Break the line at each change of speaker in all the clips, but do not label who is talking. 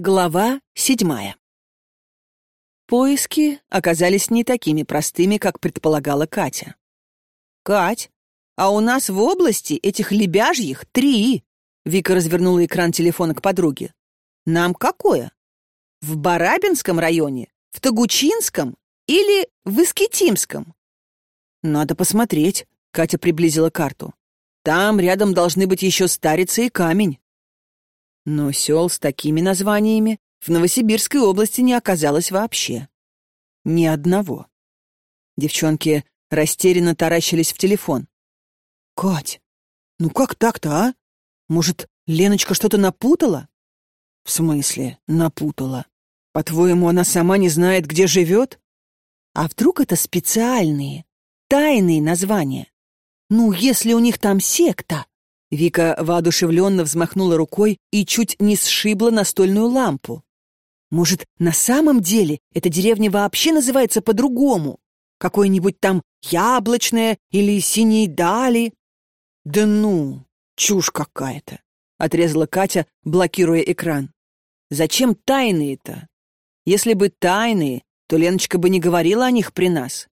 Глава седьмая. Поиски оказались не такими простыми, как предполагала Катя. «Кать, а у нас в области этих лебяжьих три!» Вика развернула экран телефона к подруге. «Нам какое? В Барабинском районе? В Тагучинском? Или в Искитимском?» «Надо посмотреть», — Катя приблизила карту. «Там рядом должны быть еще Старица и Камень». Но сел с такими названиями в Новосибирской области не оказалось вообще. Ни одного. Девчонки растерянно таращились в телефон. «Кать, ну как так-то, а? Может, Леночка что-то напутала?» «В смысле напутала? По-твоему, она сама не знает, где живет?» «А вдруг это специальные, тайные названия? Ну, если у них там секта?» Вика воодушевленно взмахнула рукой и чуть не сшибла настольную лампу. Может, на самом деле эта деревня вообще называется по-другому? Какое-нибудь там яблочное или синие дали? Да ну, чушь какая-то, отрезала Катя, блокируя экран. Зачем тайные-то? Если бы тайные, то Леночка бы не говорила о них при нас.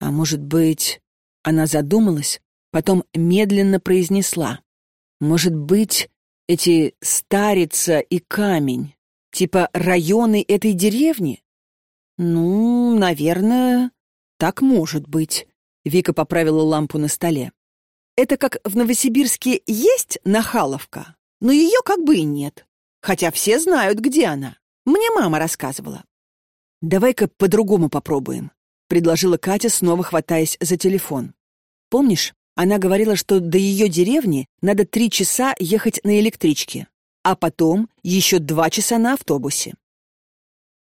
А может быть, она задумалась, потом медленно произнесла. «Может быть, эти Старица и Камень, типа районы этой деревни?» «Ну, наверное, так может быть», — Вика поправила лампу на столе. «Это как в Новосибирске есть Нахаловка, но ее как бы и нет, хотя все знают, где она. Мне мама рассказывала». «Давай-ка по-другому попробуем», — предложила Катя, снова хватаясь за телефон. «Помнишь, она говорила, что до ее деревни надо три часа ехать на электричке, а потом еще два часа на автобусе.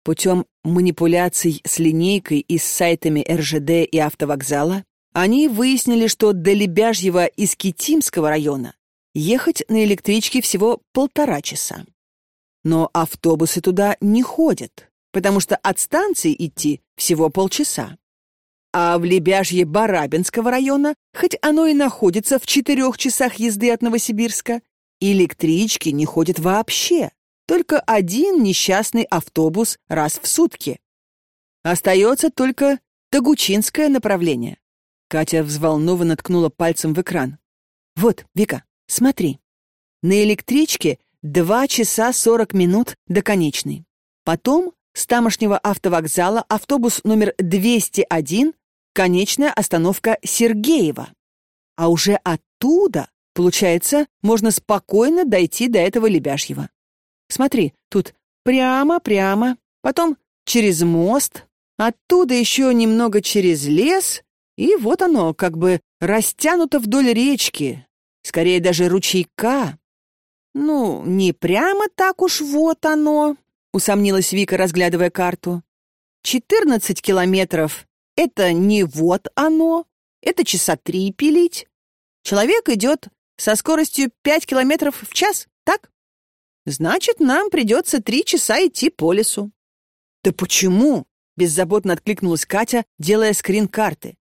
Путем манипуляций с линейкой и с сайтами РЖД и автовокзала они выяснили, что до Лебяжьего из Китимского района ехать на электричке всего полтора часа. Но автобусы туда не ходят, потому что от станции идти всего полчаса. А в Лебяжье Барабинского района, хоть оно и находится в четырех часах езды от Новосибирска, электрички не ходят вообще. Только один несчастный автобус раз в сутки. Остается только Тагучинское направление. Катя взволнованно ткнула пальцем в экран. «Вот, Вика, смотри. На электричке два часа сорок минут до конечной. Потом с тамошнего автовокзала автобус номер 201 конечная остановка Сергеева. А уже оттуда, получается, можно спокойно дойти до этого Лебяжьего. Смотри, тут прямо-прямо, потом через мост, оттуда еще немного через лес, и вот оно, как бы растянуто вдоль речки, скорее даже ручейка. Ну, не прямо так уж вот оно, усомнилась Вика, разглядывая карту. Четырнадцать километров это не вот оно, это часа три пилить. Человек идет со скоростью пять километров в час, так? Значит, нам придется три часа идти по лесу. Да почему? Беззаботно откликнулась Катя, делая скрин карты.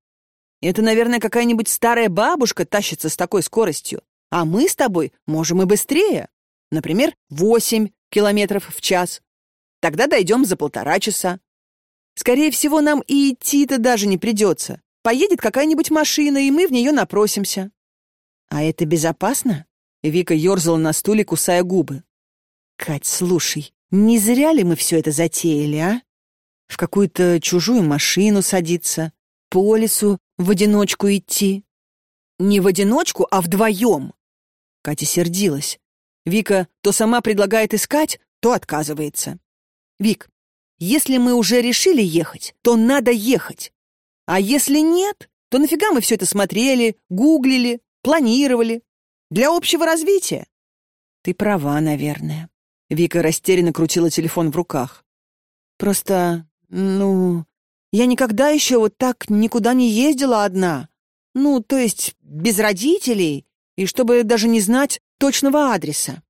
Это, наверное, какая-нибудь старая бабушка тащится с такой скоростью, а мы с тобой можем и быстрее. Например, восемь километров в час. Тогда дойдем за полтора часа. Скорее всего, нам и идти-то даже не придется. Поедет какая-нибудь машина, и мы в нее напросимся. А это безопасно? Вика ерзала на стуле, кусая губы. Кать, слушай, не зря ли мы все это затеяли, а? В какую-то чужую машину садиться, по лесу в одиночку идти. Не в одиночку, а вдвоем. Катя сердилась. Вика то сама предлагает искать, то отказывается. Вик, если мы уже решили ехать, то надо ехать. А если нет, то нафига мы все это смотрели, гуглили, планировали? Для общего развития. Ты права, наверное. Вика растерянно крутила телефон в руках. Просто, ну, я никогда еще вот так никуда не ездила одна. Ну, то есть без родителей, и чтобы даже не знать точного адреса.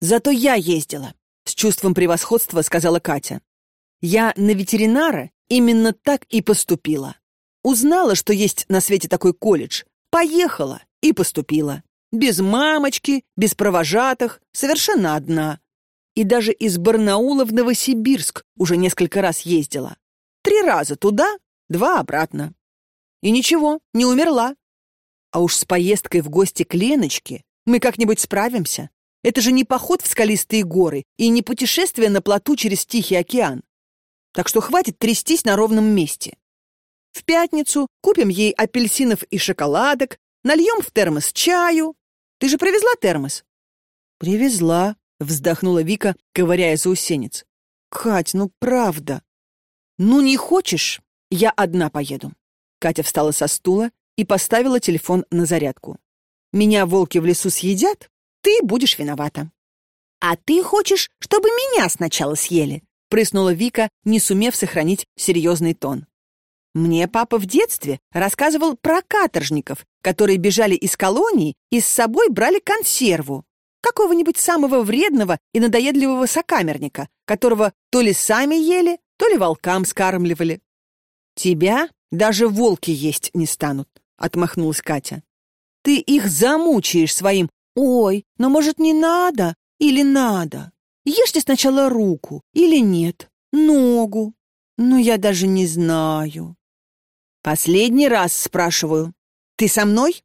Зато я ездила, с чувством превосходства сказала Катя. Я на ветеринара именно так и поступила. Узнала, что есть на свете такой колледж, поехала и поступила. Без мамочки, без провожатых, совершенно одна. и даже из Барнаула в Новосибирск уже несколько раз ездила. Три раза туда, два обратно. И ничего, не умерла. А уж с поездкой в гости к Леночке мы как-нибудь справимся. Это же не поход в скалистые горы и не путешествие на плоту через Тихий океан. Так что хватит трястись на ровном месте. В пятницу купим ей апельсинов и шоколадок, нальем в термос чаю. Ты же привезла термос? Привезла, вздохнула Вика, ковыряя заусенец. Кать, ну правда. Ну не хочешь, я одна поеду. Катя встала со стула и поставила телефон на зарядку. Меня волки в лесу съедят, ты будешь виновата. А ты хочешь, чтобы меня сначала съели? Прыснула Вика, не сумев сохранить серьезный тон. Мне папа в детстве рассказывал про каторжников, которые бежали из колонии и с собой брали консерву. Какого-нибудь самого вредного и надоедливого сокамерника, которого то ли сами ели, то ли волкам скармливали. «Тебя даже волки есть не станут», — отмахнулась Катя. «Ты их замучаешь своим «Ой, но, может, не надо? Или надо? Ешьте сначала руку, или нет? Ногу? Ну, я даже не знаю». «Последний раз спрашиваю. Ты со мной?»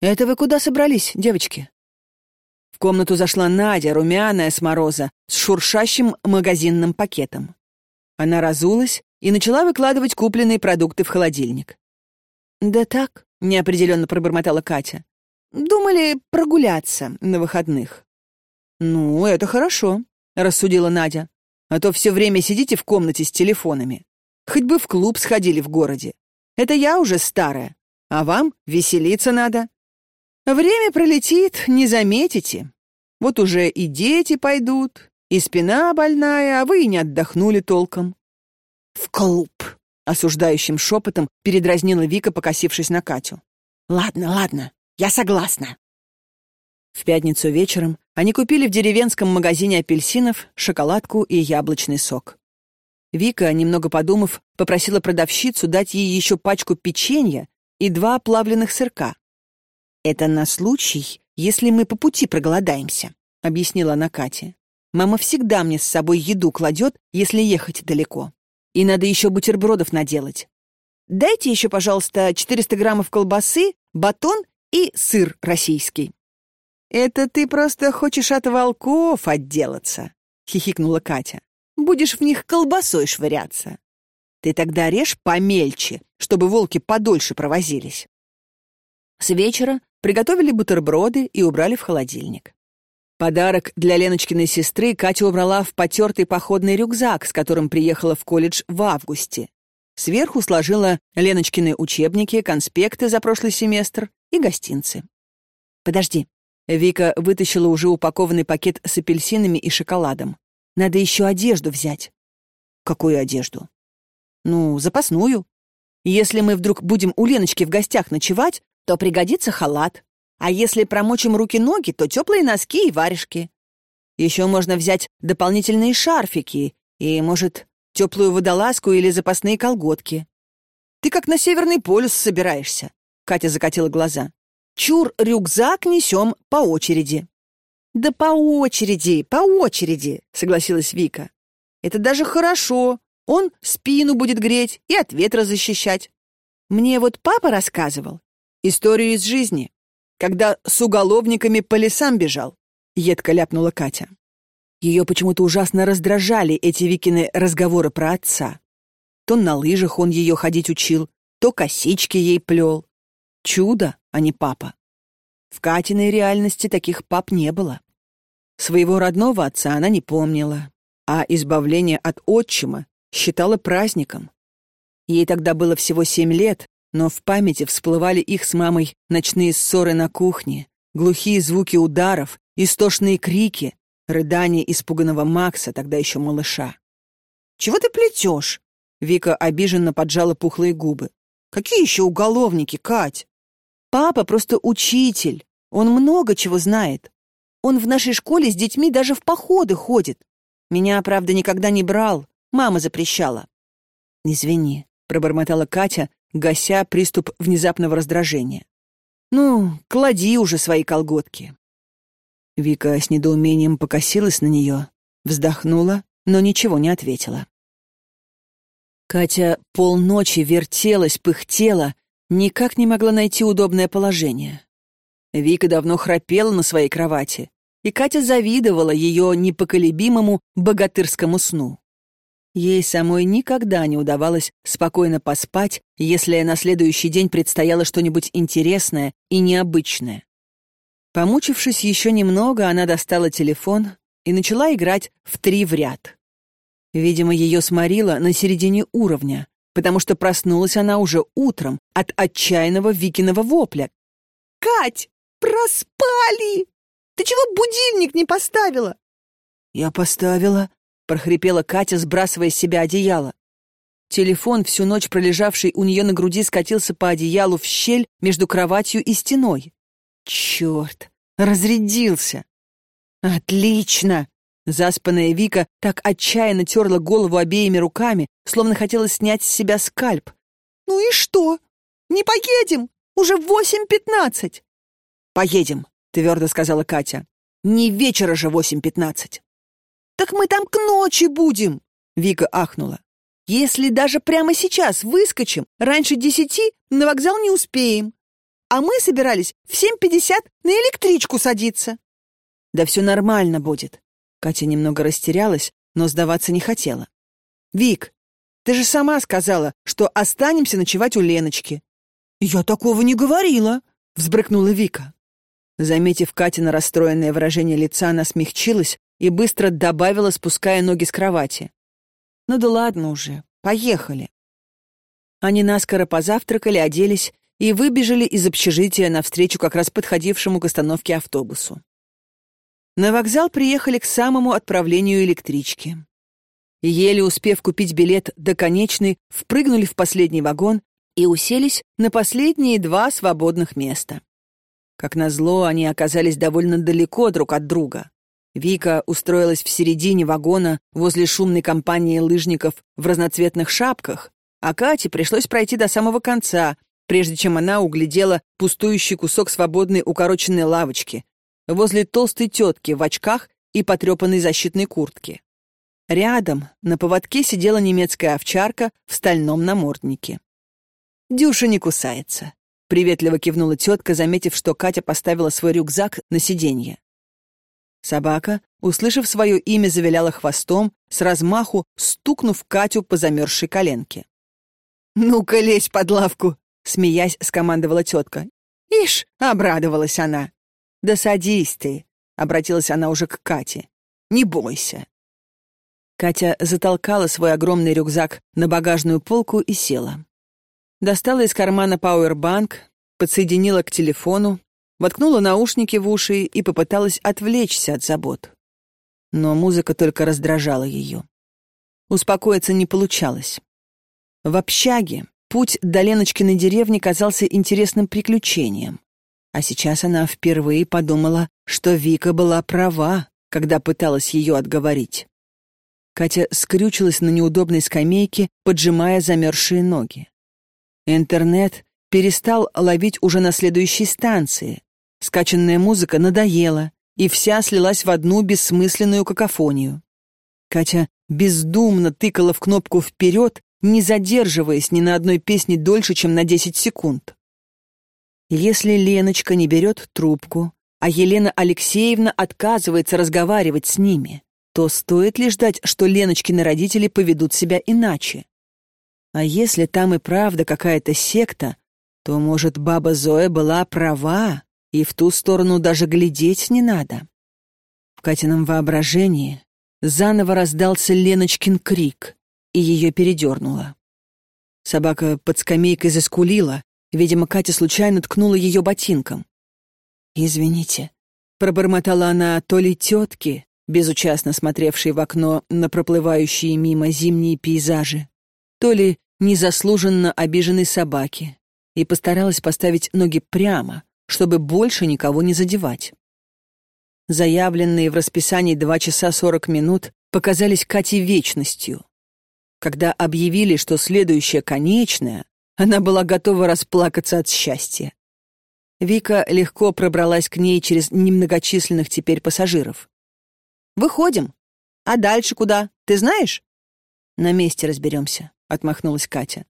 «Это вы куда собрались, девочки?» В комнату зашла Надя, румяная с мороза, с шуршащим магазинным пакетом. Она разулась и начала выкладывать купленные продукты в холодильник. «Да так», — неопределенно пробормотала Катя. Думали прогуляться на выходных. «Ну, это хорошо», — рассудила Надя. «А то все время сидите в комнате с телефонами. Хоть бы в клуб сходили в городе. Это я уже старая, а вам веселиться надо. Время пролетит, не заметите. Вот уже и дети пойдут, и спина больная, а вы и не отдохнули толком». «В клуб», — осуждающим шепотом передразнила Вика, покосившись на Катю. «Ладно, ладно, я согласна. В пятницу вечером они купили в деревенском магазине апельсинов, шоколадку и яблочный сок. Вика, немного подумав, попросила продавщицу дать ей еще пачку печенья и два плавленных сырка. «Это на случай, если мы по пути проголодаемся», — объяснила она Кате. «Мама всегда мне с собой еду кладет, если ехать далеко. И надо еще бутербродов наделать. Дайте еще, пожалуйста, 400 граммов колбасы, батон и сыр российский. «Это ты просто хочешь от волков отделаться», — хихикнула Катя. «Будешь в них колбасой швыряться. Ты тогда режь помельче, чтобы волки подольше провозились». С вечера приготовили бутерброды и убрали в холодильник. Подарок для Леночкиной сестры Катя убрала в потертый походный рюкзак, с которым приехала в колледж в августе. Сверху сложила Леночкины учебники, конспекты за прошлый семестр и гостинцы. «Подожди». Вика вытащила уже упакованный пакет с апельсинами и шоколадом. «Надо еще одежду взять». «Какую одежду?» «Ну, запасную. Если мы вдруг будем у Леночки в гостях ночевать, то пригодится халат. А если промочим руки-ноги, то теплые носки и варежки. Еще можно взять дополнительные шарфики и, может, теплую водолазку или запасные колготки. Ты как на Северный полюс собираешься. Катя закатила глаза. Чур, рюкзак несем по очереди. Да по очереди, по очереди, согласилась Вика. Это даже хорошо. Он спину будет греть и от ветра защищать. Мне вот папа рассказывал историю из жизни, когда с уголовниками по лесам бежал, едко ляпнула Катя. Ее почему-то ужасно раздражали эти Викины разговоры про отца. То на лыжах он ее ходить учил, то косички ей плел. Чудо, а не папа. В Катиной реальности таких пап не было. Своего родного отца она не помнила, а избавление от отчима считала праздником. Ей тогда было всего семь лет, но в памяти всплывали их с мамой ночные ссоры на кухне, глухие звуки ударов, истошные крики, Рыдание испуганного Макса, тогда еще малыша. «Чего ты плетешь?» Вика обиженно поджала пухлые губы. «Какие еще уголовники, Кать?» «Папа просто учитель. Он много чего знает. Он в нашей школе с детьми даже в походы ходит. Меня, правда, никогда не брал. Мама запрещала». «Извини», — пробормотала Катя, гася приступ внезапного раздражения. «Ну, клади уже свои колготки. Вика с недоумением покосилась на нее, вздохнула, но ничего не ответила. Катя полночи вертелась, пыхтела, никак не могла найти удобное положение. Вика давно храпела на своей кровати, и Катя завидовала ее непоколебимому богатырскому сну. Ей самой никогда не удавалось спокойно поспать, если на следующий день предстояло что-нибудь интересное и необычное. Помучившись еще немного, она достала телефон и начала играть в три в ряд. Видимо, ее сморило на середине уровня, потому что проснулась она уже утром от отчаянного Викиного вопля.
«Кать, проспали! Ты чего будильник не поставила?»
«Я поставила», — прохрипела Катя, сбрасывая с себя одеяло. Телефон, всю ночь пролежавший у нее на груди, скатился по одеялу в щель между кроватью и стеной. Черт, разрядился. Отлично! Заспанная Вика так отчаянно терла голову обеими руками, словно хотела снять с себя скальп.
«Ну и что? Не поедем? Уже восемь пятнадцать!»
«Поедем», — твердо сказала Катя. «Не вечера же восемь пятнадцать».
«Так мы там к ночи будем!» — Вика ахнула. «Если даже прямо сейчас выскочим, раньше десяти на вокзал не успеем. А мы собирались в семь пятьдесят на электричку садиться».
«Да все нормально будет». Катя немного растерялась, но сдаваться не хотела. «Вик, ты же сама сказала, что останемся ночевать у Леночки».
«Я такого не говорила», — взбрыкнула Вика.
Заметив Катина расстроенное выражение лица, она смягчилась и быстро добавила, спуская ноги с кровати. «Ну да ладно уже, поехали». Они наскоро позавтракали, оделись и выбежали из общежития навстречу как раз подходившему к остановке автобусу. На вокзал приехали к самому отправлению электрички. Еле успев купить билет до конечной, впрыгнули в последний вагон и уселись на последние два свободных места. Как назло, они оказались довольно далеко друг от друга. Вика устроилась в середине вагона возле шумной компании лыжников в разноцветных шапках, а Кате пришлось пройти до самого конца, прежде чем она углядела пустующий кусок свободной укороченной лавочки возле толстой тетки в очках и потрепанной защитной куртке. Рядом на поводке сидела немецкая овчарка в стальном наморднике. «Дюша не кусается», — приветливо кивнула тетка, заметив, что Катя поставила свой рюкзак на сиденье. Собака, услышав свое имя, завиляла хвостом, с размаху стукнув Катю по замерзшей коленке. «Ну-ка, лезь под лавку!» Смеясь, скомандовала тетка. «Ишь!» — обрадовалась она. «Да садись ты!» — обратилась она уже к Кате. «Не бойся!» Катя затолкала свой огромный рюкзак на багажную полку и села. Достала из кармана пауэрбанк, подсоединила к телефону, воткнула наушники в уши и попыталась отвлечься от забот. Но музыка только раздражала ее. Успокоиться не получалось. В общаге Путь до Леночкиной деревни казался интересным приключением. А сейчас она впервые подумала, что Вика была права, когда пыталась ее отговорить. Катя скрючилась на неудобной скамейке, поджимая замерзшие ноги. Интернет перестал ловить уже на следующей станции. Скачанная музыка надоела, и вся слилась в одну бессмысленную какофонию. Катя бездумно тыкала в кнопку «Вперед», не задерживаясь ни на одной песне дольше, чем на 10 секунд. Если Леночка не берет трубку, а Елена Алексеевна отказывается разговаривать с ними, то стоит ли ждать, что Леночкины родители поведут себя иначе? А если там и правда какая-то секта, то, может, баба Зоя была права, и в ту сторону даже глядеть не надо. В Катином воображении заново раздался Леночкин крик и ее передернуло. Собака под скамейкой заскулила, видимо, Катя случайно ткнула ее ботинком. «Извините», — пробормотала она то ли тетки, безучастно смотревшей в окно на проплывающие мимо зимние пейзажи, то ли незаслуженно обиженной собаки, и постаралась поставить ноги прямо, чтобы больше никого не задевать. Заявленные в расписании два часа сорок минут показались Кате вечностью. Когда объявили, что следующая конечная, она была готова расплакаться от счастья. Вика легко пробралась к ней через немногочисленных теперь пассажиров. «Выходим».
А дальше куда? Ты знаешь?»
«На месте разберемся», — отмахнулась Катя.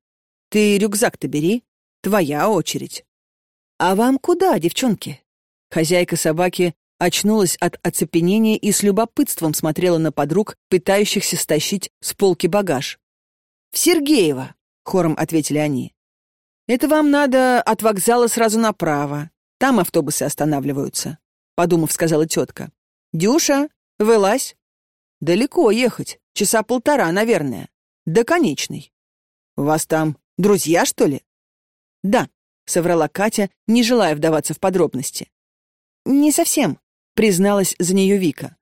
«Ты рюкзак-то бери. Твоя очередь». «А вам куда, девчонки?» Хозяйка собаки очнулась от оцепенения и с любопытством смотрела на подруг, пытающихся стащить с полки багаж. «В Сергеево», — хором ответили они. «Это вам надо от вокзала сразу направо. Там автобусы останавливаются», — подумав, сказала тетка. «Дюша, вылазь». «Далеко ехать, часа полтора, наверное. До конечной». «У вас там друзья, что ли?» «Да», — соврала Катя, не желая вдаваться в подробности. «Не совсем», — призналась за нее Вика.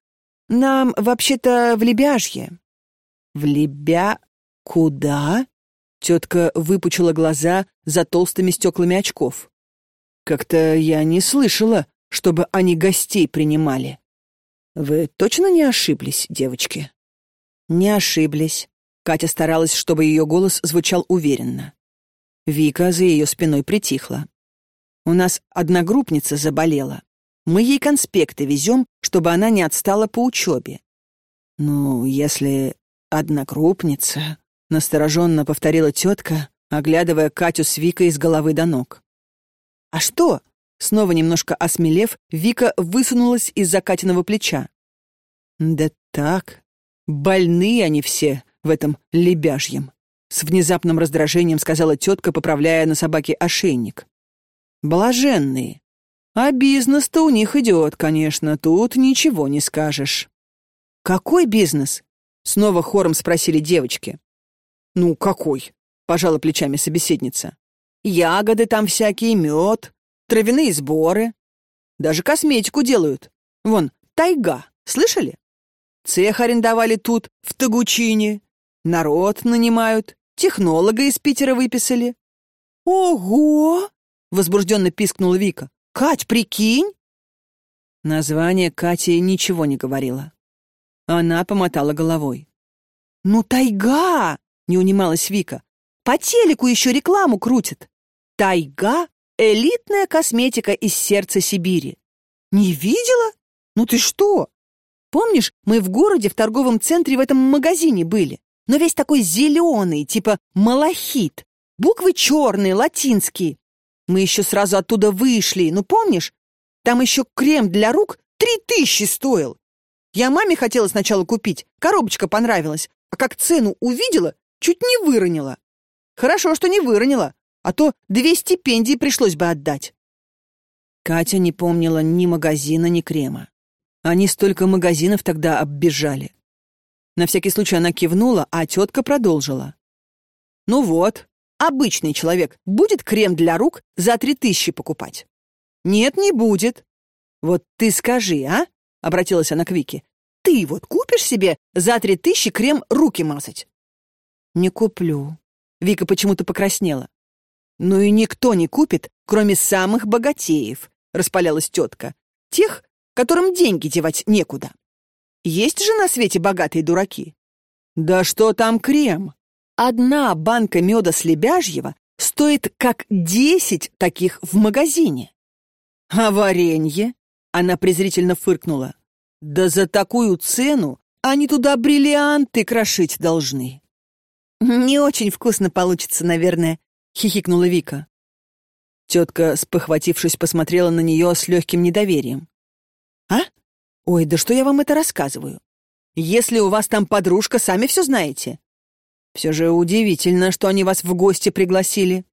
«Нам, вообще-то, в Лебяжье». «В Лебя... куда?» Тетка выпучила глаза за толстыми стеклами очков. «Как-то я не слышала, чтобы они гостей принимали». «Вы точно не ошиблись, девочки?» «Не ошиблись». Катя старалась, чтобы ее голос звучал уверенно. Вика за ее спиной притихла. «У нас одногруппница заболела. Мы ей конспекты везем, чтобы она не отстала по учебе». «Ну, если одногруппница...» — настороженно повторила тетка, оглядывая Катю с Викой с головы до ног. «А что?» Снова немножко осмелев, Вика высунулась из-за Катиного плеча. «Да так, больные они все в этом лебяжьем», с внезапным раздражением сказала тетка, поправляя на собаке ошейник. «Блаженные. А бизнес-то у них идет, конечно, тут ничего не скажешь». «Какой бизнес?» — снова хором спросили девочки. «Ну, какой?» — пожала плечами собеседница. «Ягоды там всякие, мед, травяные сборы. Даже косметику делают. Вон, тайга, слышали? Цех арендовали тут, в Тагучине. Народ нанимают, технолога из Питера выписали. «Ого!» — возбужденно пискнула Вика. «Кать, прикинь!» Название Кати ничего не говорило. Она помотала головой. «Ну, тайга!» — не унималась Вика. «По телеку еще рекламу крутят. Тайга Элитная косметика из сердца Сибири. Не видела? Ну ты что? Помнишь, мы в городе в торговом центре в этом магазине были, но весь такой зеленый, типа малахит. Буквы черные, латинские. Мы еще сразу оттуда вышли, ну помнишь? Там еще крем для рук три тысячи стоил. Я маме хотела сначала купить, коробочка понравилась, а как цену увидела, чуть не выронила. Хорошо, что не выронила, а то две стипендии пришлось бы отдать. Катя не помнила ни магазина, ни крема. Они столько магазинов тогда оббежали. На всякий случай она кивнула, а тетка продолжила. «Ну вот, обычный человек будет крем для рук за три тысячи покупать?» «Нет, не будет». «Вот ты скажи, а?» — обратилась она к Вике. «Ты вот купишь себе за три тысячи крем руки мазать?» «Не куплю». Вика почему-то покраснела. «Ну и никто не купит, кроме самых богатеев», — распалялась тетка. «Тех, которым деньги девать некуда. Есть же на свете богатые дураки?» «Да что там крем? Одна банка меда с лебяжьего стоит как десять таких в магазине». «А варенье?» — она презрительно фыркнула. «Да за такую цену они туда бриллианты крошить должны». «Не очень вкусно получится, наверное», — хихикнула Вика. Тетка, спохватившись, посмотрела на нее с легким недоверием. «А? Ой, да что я вам это рассказываю? Если у вас там подружка, сами все знаете. Все же удивительно, что они вас в гости пригласили.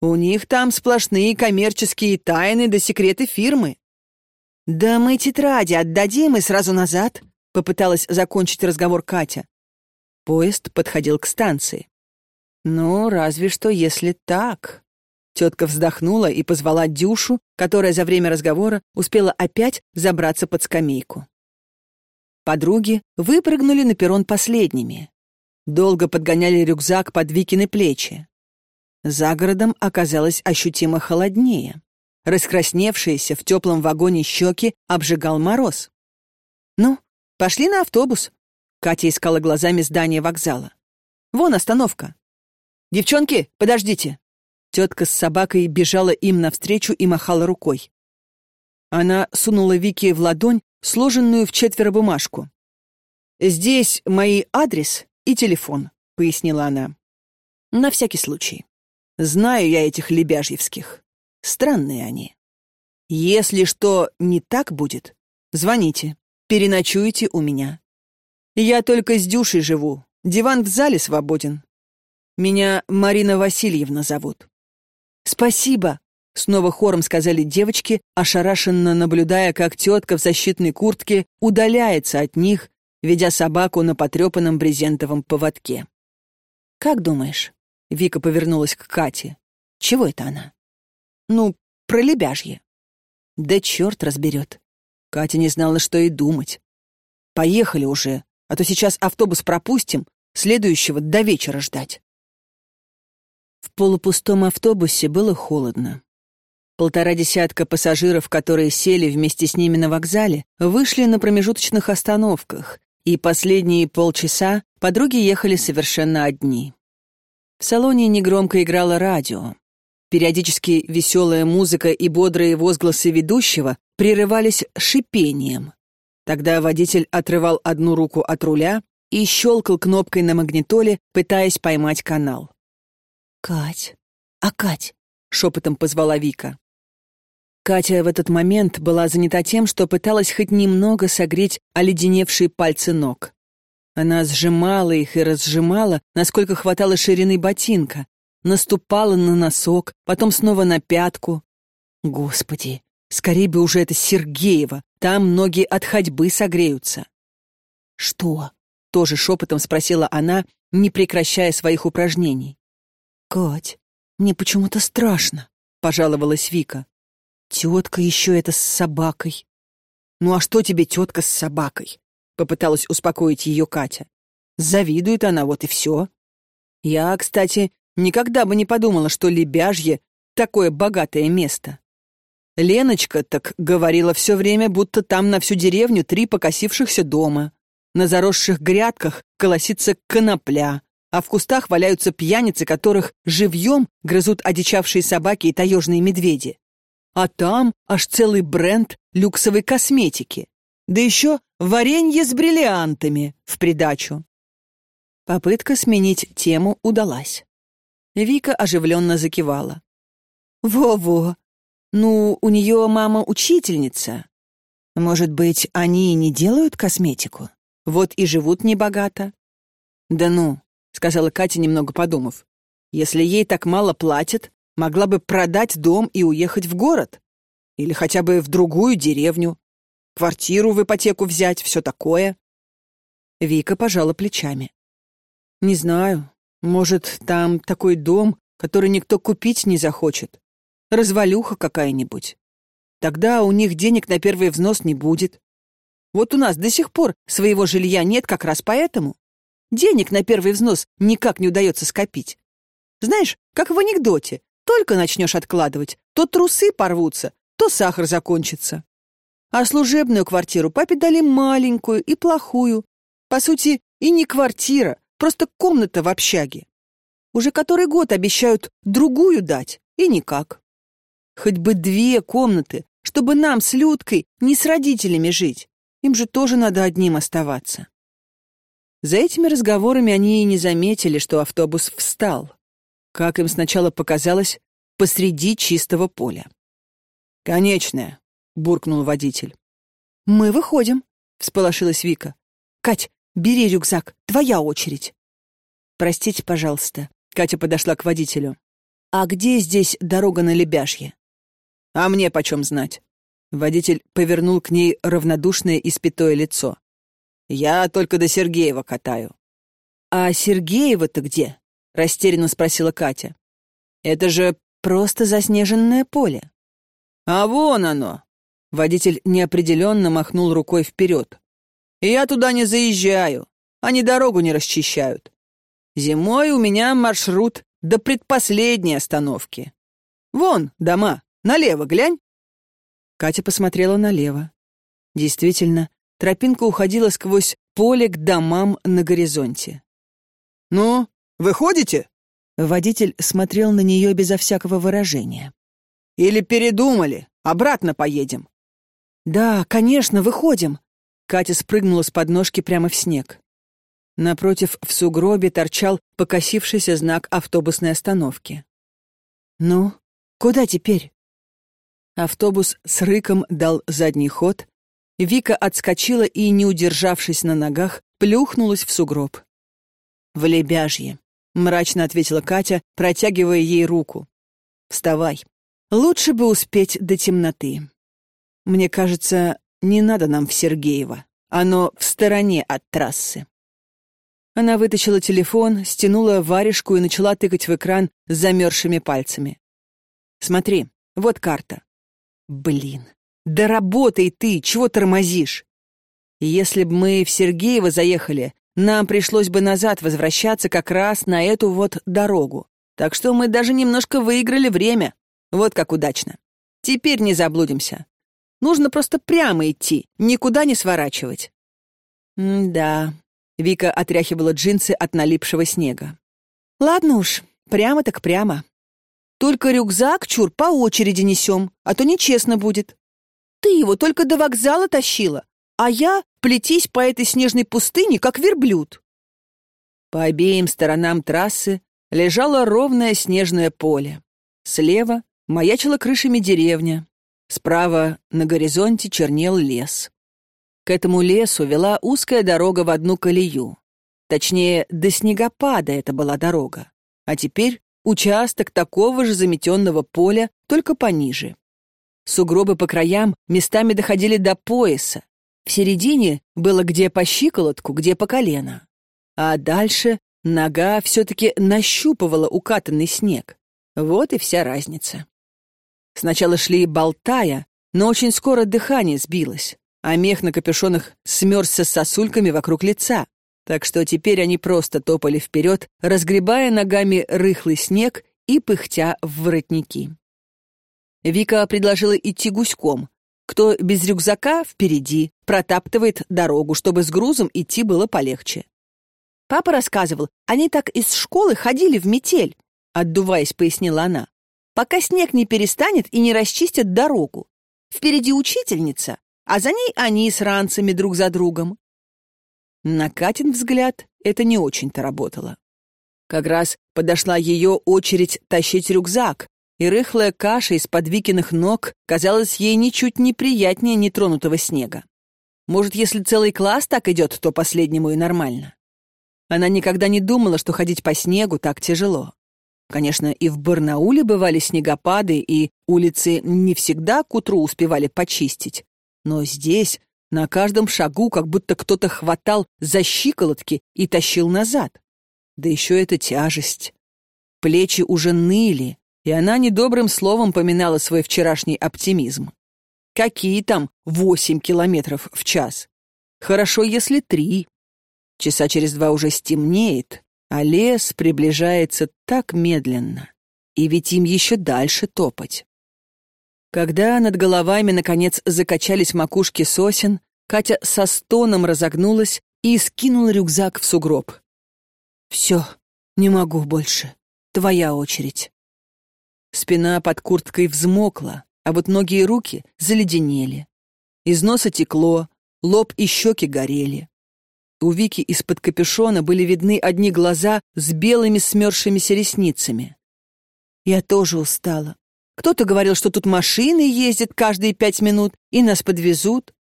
У них там сплошные коммерческие тайны да секреты фирмы. Да мы тетради отдадим и сразу назад», — попыталась закончить разговор Катя. Поезд подходил к станции. «Ну, разве что если так». Тетка вздохнула и позвала Дюшу, которая за время разговора успела опять забраться под скамейку. Подруги выпрыгнули на перрон последними. Долго подгоняли рюкзак под Викины плечи. За городом оказалось ощутимо холоднее. Раскрасневшиеся в теплом вагоне щеки обжигал мороз. «Ну, пошли на автобус», — Катя искала глазами здание вокзала. «Вон остановка. «Девчонки, подождите!» Тетка с собакой бежала им навстречу и махала рукой. Она сунула Вике в ладонь сложенную в четверо бумажку. «Здесь мои адрес и телефон», — пояснила она. «На всякий случай. Знаю я этих лебяжьевских. Странные они. Если что не так будет, звоните, переночуете у меня. Я только с Дюшей живу, диван в зале свободен. Меня Марина Васильевна зовут». «Спасибо», — снова хором сказали девочки, ошарашенно наблюдая, как тетка в защитной куртке удаляется от них, ведя собаку на потрепанном брезентовом поводке. «Как думаешь?» — Вика повернулась к Кате. «Чего это она?» «Ну, про лебяжье». «Да черт разберет». Катя не знала, что и думать. «Поехали уже, а то сейчас автобус пропустим, следующего до вечера ждать». В полупустом автобусе было холодно. Полтора десятка пассажиров, которые сели вместе с ними на вокзале, вышли на промежуточных остановках, и последние полчаса подруги ехали совершенно одни. В салоне негромко играло радио. Периодически веселая музыка и бодрые возгласы ведущего прерывались шипением. Тогда водитель отрывал одну руку от руля и щелкал кнопкой на магнитоле, пытаясь поймать канал. «Кать! А Кать?» — шепотом позвала Вика. Катя в этот момент была занята тем, что пыталась хоть немного согреть оледеневшие пальцы ног. Она сжимала их и разжимала, насколько хватало ширины ботинка, наступала на носок, потом снова на пятку. Господи, скорее бы уже это Сергеева, там ноги от ходьбы согреются. «Что?» — тоже шепотом спросила она, не прекращая своих упражнений. «Кать, мне почему-то страшно», — пожаловалась Вика. Тетка еще это с собакой. Ну а что тебе тетка с собакой? Попыталась успокоить ее Катя. Завидует она, вот и все. Я, кстати, никогда бы не подумала, что Лебяжье — такое богатое место. Леночка так говорила все время, будто там на всю деревню три покосившихся дома. На заросших грядках колосится конопля, а в кустах валяются пьяницы, которых живьем грызут одичавшие собаки и таежные медведи а там аж целый бренд люксовой косметики. Да еще варенье с бриллиантами в придачу. Попытка сменить тему удалась. Вика оживленно закивала. «Во-во! Ну, у нее мама учительница. Может быть, они и не делают косметику? Вот и живут небогато». «Да ну», — сказала Катя, немного подумав. «Если ей так мало платят, Могла бы продать дом и уехать в город. Или хотя бы в другую деревню. Квартиру в ипотеку взять, все такое. Вика пожала плечами. Не знаю. Может, там такой дом, который никто купить не захочет. Развалюха какая-нибудь. Тогда у них денег на первый взнос не будет. Вот у нас до сих пор своего жилья нет как раз поэтому. Денег на первый взнос никак не удается скопить. Знаешь, как в анекдоте. Только начнешь откладывать, то трусы порвутся, то сахар закончится. А служебную квартиру папе дали маленькую и плохую. По сути, и не квартира, просто комната в общаге. Уже который год обещают другую дать, и никак. Хоть бы две комнаты, чтобы нам с Людкой не с родителями жить. Им же тоже надо одним оставаться. За этими разговорами они и не заметили, что автобус встал как им сначала показалось, посреди чистого поля. «Конечная», — буркнул водитель. «Мы выходим», — всполошилась Вика. «Кать, бери рюкзак, твоя очередь». «Простите, пожалуйста», — Катя подошла к водителю. «А где здесь дорога на Лебяжье?» «А мне почем знать?» Водитель повернул к ней равнодушное испятое лицо. «Я только до Сергеева катаю». «А Сергеева-то где?» — растерянно спросила Катя. «Это же просто заснеженное поле». «А вон оно!» — водитель неопределенно махнул рукой вперед. «Я туда не заезжаю, они дорогу не расчищают. Зимой у меня маршрут до предпоследней остановки. Вон дома, налево глянь». Катя посмотрела налево. Действительно, тропинка уходила сквозь поле к домам на горизонте. «Ну, Выходите?» Водитель смотрел на нее безо всякого выражения. «Или передумали? Обратно поедем?» «Да, конечно, выходим». Катя спрыгнула с подножки прямо в снег. Напротив, в сугробе торчал покосившийся знак автобусной остановки. «Ну, куда теперь?» Автобус с рыком дал задний ход. Вика отскочила и, не удержавшись на ногах, плюхнулась в сугроб. «В лебяжье», — мрачно ответила Катя, протягивая ей руку. «Вставай. Лучше бы успеть до темноты. Мне кажется, не надо нам в Сергеево. Оно в стороне от трассы». Она вытащила телефон, стянула варежку и начала тыкать в экран с замерзшими пальцами. «Смотри, вот карта. Блин, да работай ты, чего тормозишь? Если бы мы в Сергеево заехали, нам пришлось бы назад возвращаться как раз на эту вот дорогу. Так что мы даже немножко выиграли время. Вот как удачно. Теперь не заблудимся. Нужно просто прямо идти, никуда не сворачивать. М да, Вика отряхивала джинсы от налипшего снега. «Ладно уж, прямо так прямо. Только рюкзак, чур, по очереди несем, а то нечестно будет. Ты его только до вокзала тащила, а я плетись по этой снежной пустыне, как верблюд». По обеим сторонам трассы лежало ровное снежное поле. Слева маячила крышами деревня. Справа на горизонте чернел лес. К этому лесу вела узкая дорога в одну колею. Точнее, до снегопада это была дорога. А теперь участок такого же заметенного поля, только пониже. Сугробы по краям местами доходили до пояса. В середине было где по щиколотку, где по колено. А дальше нога все-таки нащупывала укатанный снег. Вот и вся разница. Сначала шли болтая, но очень скоро дыхание сбилось а мех на капюшонах смерзся с сосульками вокруг лица, так что теперь они просто топали вперед, разгребая ногами рыхлый снег и пыхтя в воротники. Вика предложила идти гуськом. Кто без рюкзака, впереди, протаптывает дорогу, чтобы с грузом идти было полегче. Папа рассказывал, они так из школы ходили в метель, отдуваясь, пояснила она, пока снег не перестанет и не расчистят дорогу. Впереди учительница, а за ней они с ранцами друг за другом. На Катин взгляд это не очень-то работало. Как раз подошла ее очередь тащить рюкзак, и рыхлая каша из-под Викиных ног казалась ей ничуть неприятнее нетронутого снега. Может, если целый класс так идет, то последнему и нормально. Она никогда не думала, что ходить по снегу так тяжело. Конечно, и в Барнауле бывали снегопады, и улицы не всегда к утру успевали почистить. Но здесь на каждом шагу как будто кто-то хватал за щиколотки и тащил назад. Да еще эта тяжесть. Плечи уже ныли, и она недобрым словом поминала свой вчерашний оптимизм. Какие там восемь километров в час? Хорошо, если три. Часа через два уже стемнеет, а лес приближается так медленно. И ведь им еще дальше топать. Когда над головами, наконец, закачались макушки сосен, Катя со стоном разогнулась и скинула рюкзак в сугроб. «Все, не могу больше. Твоя очередь». Спина под курткой взмокла, а вот ноги и руки заледенели. Из носа текло, лоб и щеки горели. У Вики из-под капюшона были видны одни глаза с белыми смерзшимися ресницами. «Я тоже устала. Кто-то говорил, что тут машины ездят каждые пять минут и нас подвезут.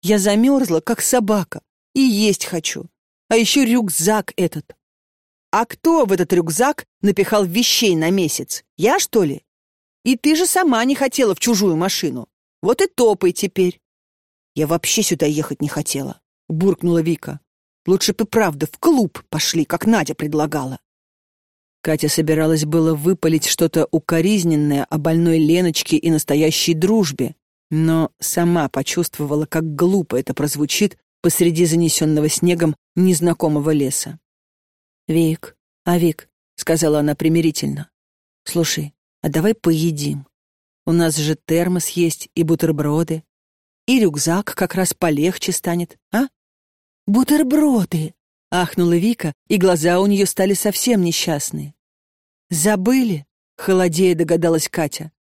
Я замерзла, как собака, и есть хочу. А еще рюкзак этот. А кто в этот рюкзак напихал вещей на месяц? Я, что ли? И ты же сама не хотела в чужую машину. Вот и топай теперь. Я вообще сюда ехать не хотела, буркнула Вика. Лучше бы правда в клуб пошли, как Надя предлагала. Катя собиралась было выпалить что-то укоризненное о больной Леночке и настоящей дружбе, но сама почувствовала, как глупо это прозвучит посреди занесенного снегом незнакомого леса. «Вик, а Вик», — сказала она примирительно, — «слушай, а давай поедим. У нас же термос есть и бутерброды, и рюкзак как раз полегче станет, а?» «Бутерброды!» Ахнула Вика, и глаза у нее стали совсем несчастные. «Забыли?» — холодея догадалась Катя.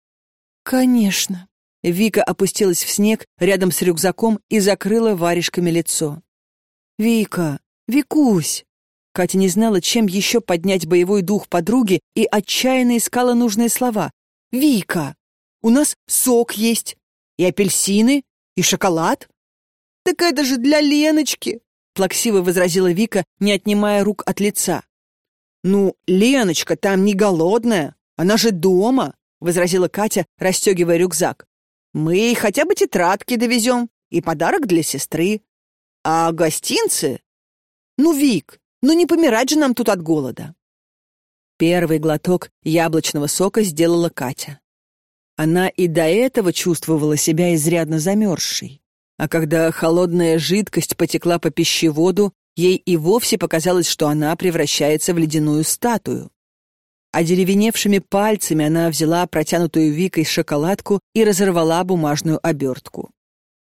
«Конечно». Вика опустилась в снег рядом с рюкзаком и закрыла варежками лицо. «Вика! Викусь!» Катя не знала, чем еще поднять боевой дух подруги и отчаянно искала нужные слова. «Вика! У нас сок есть, и апельсины, и шоколад!» «Так это же для Леночки!» Плаксиво возразила Вика, не отнимая рук от лица. «Ну, Леночка там не голодная, она же дома!» возразила Катя, расстегивая рюкзак. «Мы ей хотя бы тетрадки довезем и подарок для сестры. А гостинцы? Ну, Вик, ну не помирать же нам тут от голода. Первый глоток яблочного сока сделала Катя. Она и до этого чувствовала себя изрядно замерзшей. А когда холодная жидкость потекла по пищеводу, ей и вовсе показалось, что она превращается в ледяную статую. Одеревеневшими пальцами она взяла протянутую Викой шоколадку и разорвала бумажную обертку.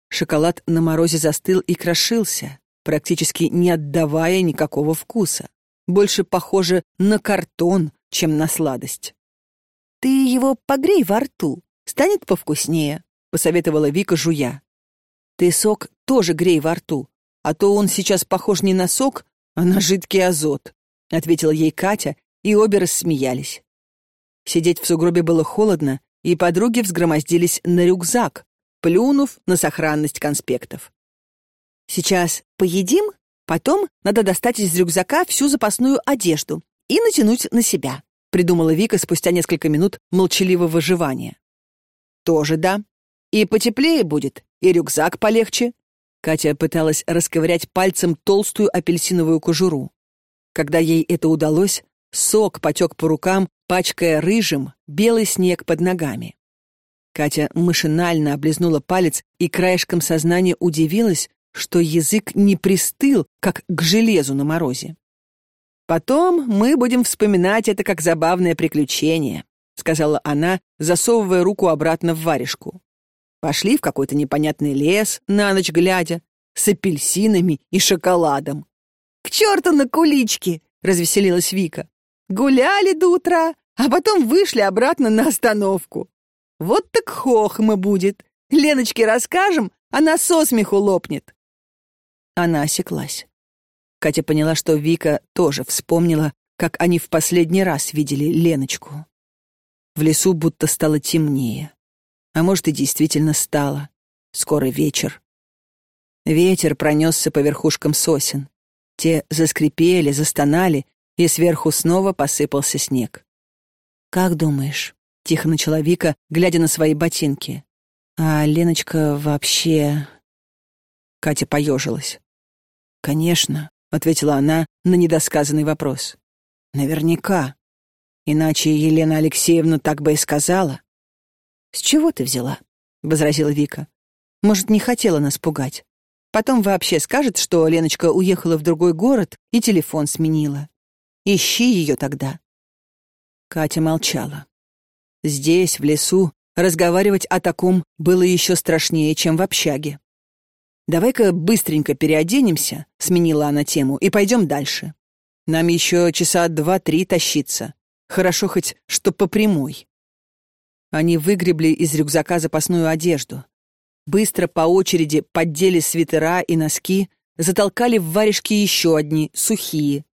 Шоколад на морозе застыл и крошился, практически не отдавая никакого вкуса. Больше похоже на картон, чем на сладость. «Ты его погрей во рту, станет повкуснее», — посоветовала Вика, жуя. «Ты сок тоже грей во рту, а то он сейчас похож не на сок, а на жидкий азот», — ответила ей Катя, и обе рассмеялись. Сидеть в сугробе было холодно, и подруги взгромоздились на рюкзак, плюнув на сохранность конспектов. «Сейчас поедим, потом надо достать из рюкзака всю запасную одежду и натянуть на себя», придумала Вика спустя несколько минут молчаливого выживания. «Тоже да. И потеплее будет, и рюкзак полегче». Катя пыталась расковырять пальцем толстую апельсиновую кожуру. Когда ей это удалось, сок потек по рукам, пачкая рыжим белый снег под ногами. Катя машинально облизнула палец и краешком сознания удивилась, что язык не пристыл, как к железу на морозе. «Потом мы будем вспоминать это как забавное приключение», сказала она, засовывая руку обратно в варежку. Пошли в какой-то непонятный лес, на ночь глядя, с апельсинами и шоколадом. «К черту на кулички!» — развеселилась Вика. «Гуляли до утра, а потом вышли обратно на остановку. Вот так хохма будет. Леночке расскажем, она со смеху лопнет. Она осеклась. Катя поняла, что Вика тоже вспомнила, как они в последний раз видели Леночку. В лесу будто стало темнее. А может, и действительно стало. Скоро вечер. Ветер пронесся по верхушкам сосен. Те заскрипели, застонали, и сверху снова посыпался снег. «Как думаешь, Тихо начала Вика, глядя на свои ботинки. А Леночка вообще... Катя поежилась. «Конечно», — ответила она на недосказанный вопрос. «Наверняка. Иначе Елена Алексеевна так бы и сказала». «С чего ты взяла?» — возразила Вика. «Может, не хотела нас пугать. Потом вообще скажет, что Леночка уехала в другой город и телефон сменила. Ищи ее тогда». Катя молчала. Здесь, в лесу, разговаривать о таком было еще страшнее, чем в общаге. «Давай-ка быстренько переоденемся», — сменила она тему, — «и пойдем дальше. Нам еще часа два-три тащиться. Хорошо хоть, что по прямой». Они выгребли из рюкзака запасную одежду. Быстро по очереди поддели свитера и носки, затолкали в варежки еще одни, сухие.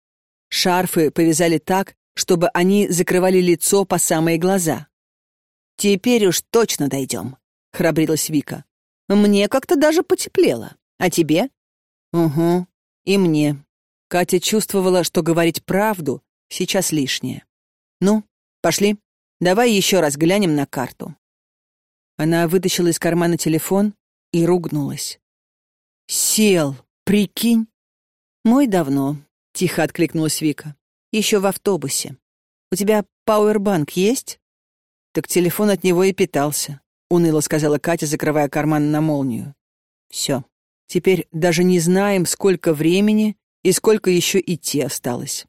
Шарфы повязали так, чтобы они закрывали лицо по самые глаза. «Теперь уж точно дойдем», — храбрилась Вика. «Мне как-то даже потеплело. А тебе?» «Угу, и мне». Катя чувствовала, что говорить правду сейчас лишнее. «Ну, пошли, давай еще раз глянем на карту». Она вытащила из кармана телефон и ругнулась. «Сел, прикинь?» «Мой давно», — тихо откликнулась Вика. «Еще в автобусе. У тебя пауэрбанк есть?» Так телефон от него и питался, уныло сказала Катя, закрывая карман на молнию. Все. Теперь даже не знаем, сколько времени и сколько еще идти осталось.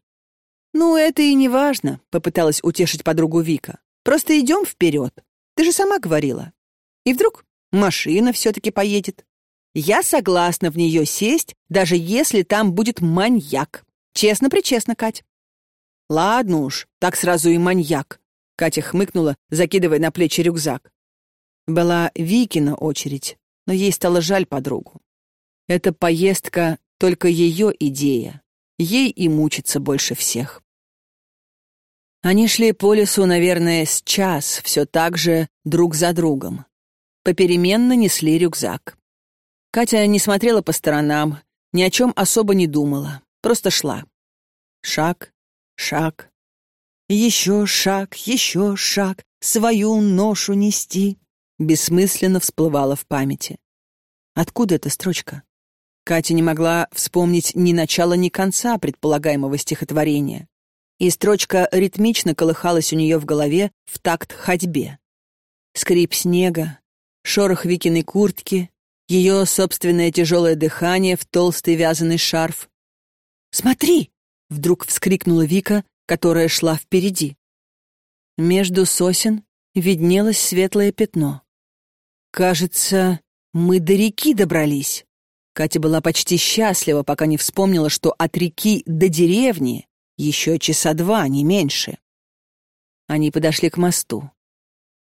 Ну, это и не важно, попыталась утешить подругу Вика. Просто идем вперед. Ты же сама говорила. И вдруг машина все-таки поедет. Я согласна в нее сесть, даже если там будет маньяк. Честно-причестно, Кать. Ладно уж, так сразу и маньяк. Катя хмыкнула, закидывая на плечи рюкзак. Была Викина очередь, но ей стало жаль подругу. Эта поездка — только ее идея. Ей и мучиться больше всех. Они шли по лесу, наверное, с час, все так же друг за другом. Попеременно несли рюкзак. Катя не смотрела по сторонам, ни о чем особо не думала, просто шла. Шаг, шаг. Еще шаг, еще шаг, свою ношу нести. Бессмысленно всплывала в памяти. Откуда эта строчка? Катя не могла вспомнить ни начала, ни конца предполагаемого стихотворения и строчка ритмично колыхалась у нее в голове в такт ходьбе. Скрип снега, шорох Викиной куртки, ее собственное тяжелое дыхание в толстый вязаный шарф. «Смотри!» — вдруг вскрикнула Вика, которая шла впереди. Между сосен виднелось светлое пятно. «Кажется, мы до реки добрались». Катя была почти счастлива, пока не вспомнила, что от реки до деревни еще часа два, не меньше. Они подошли к мосту.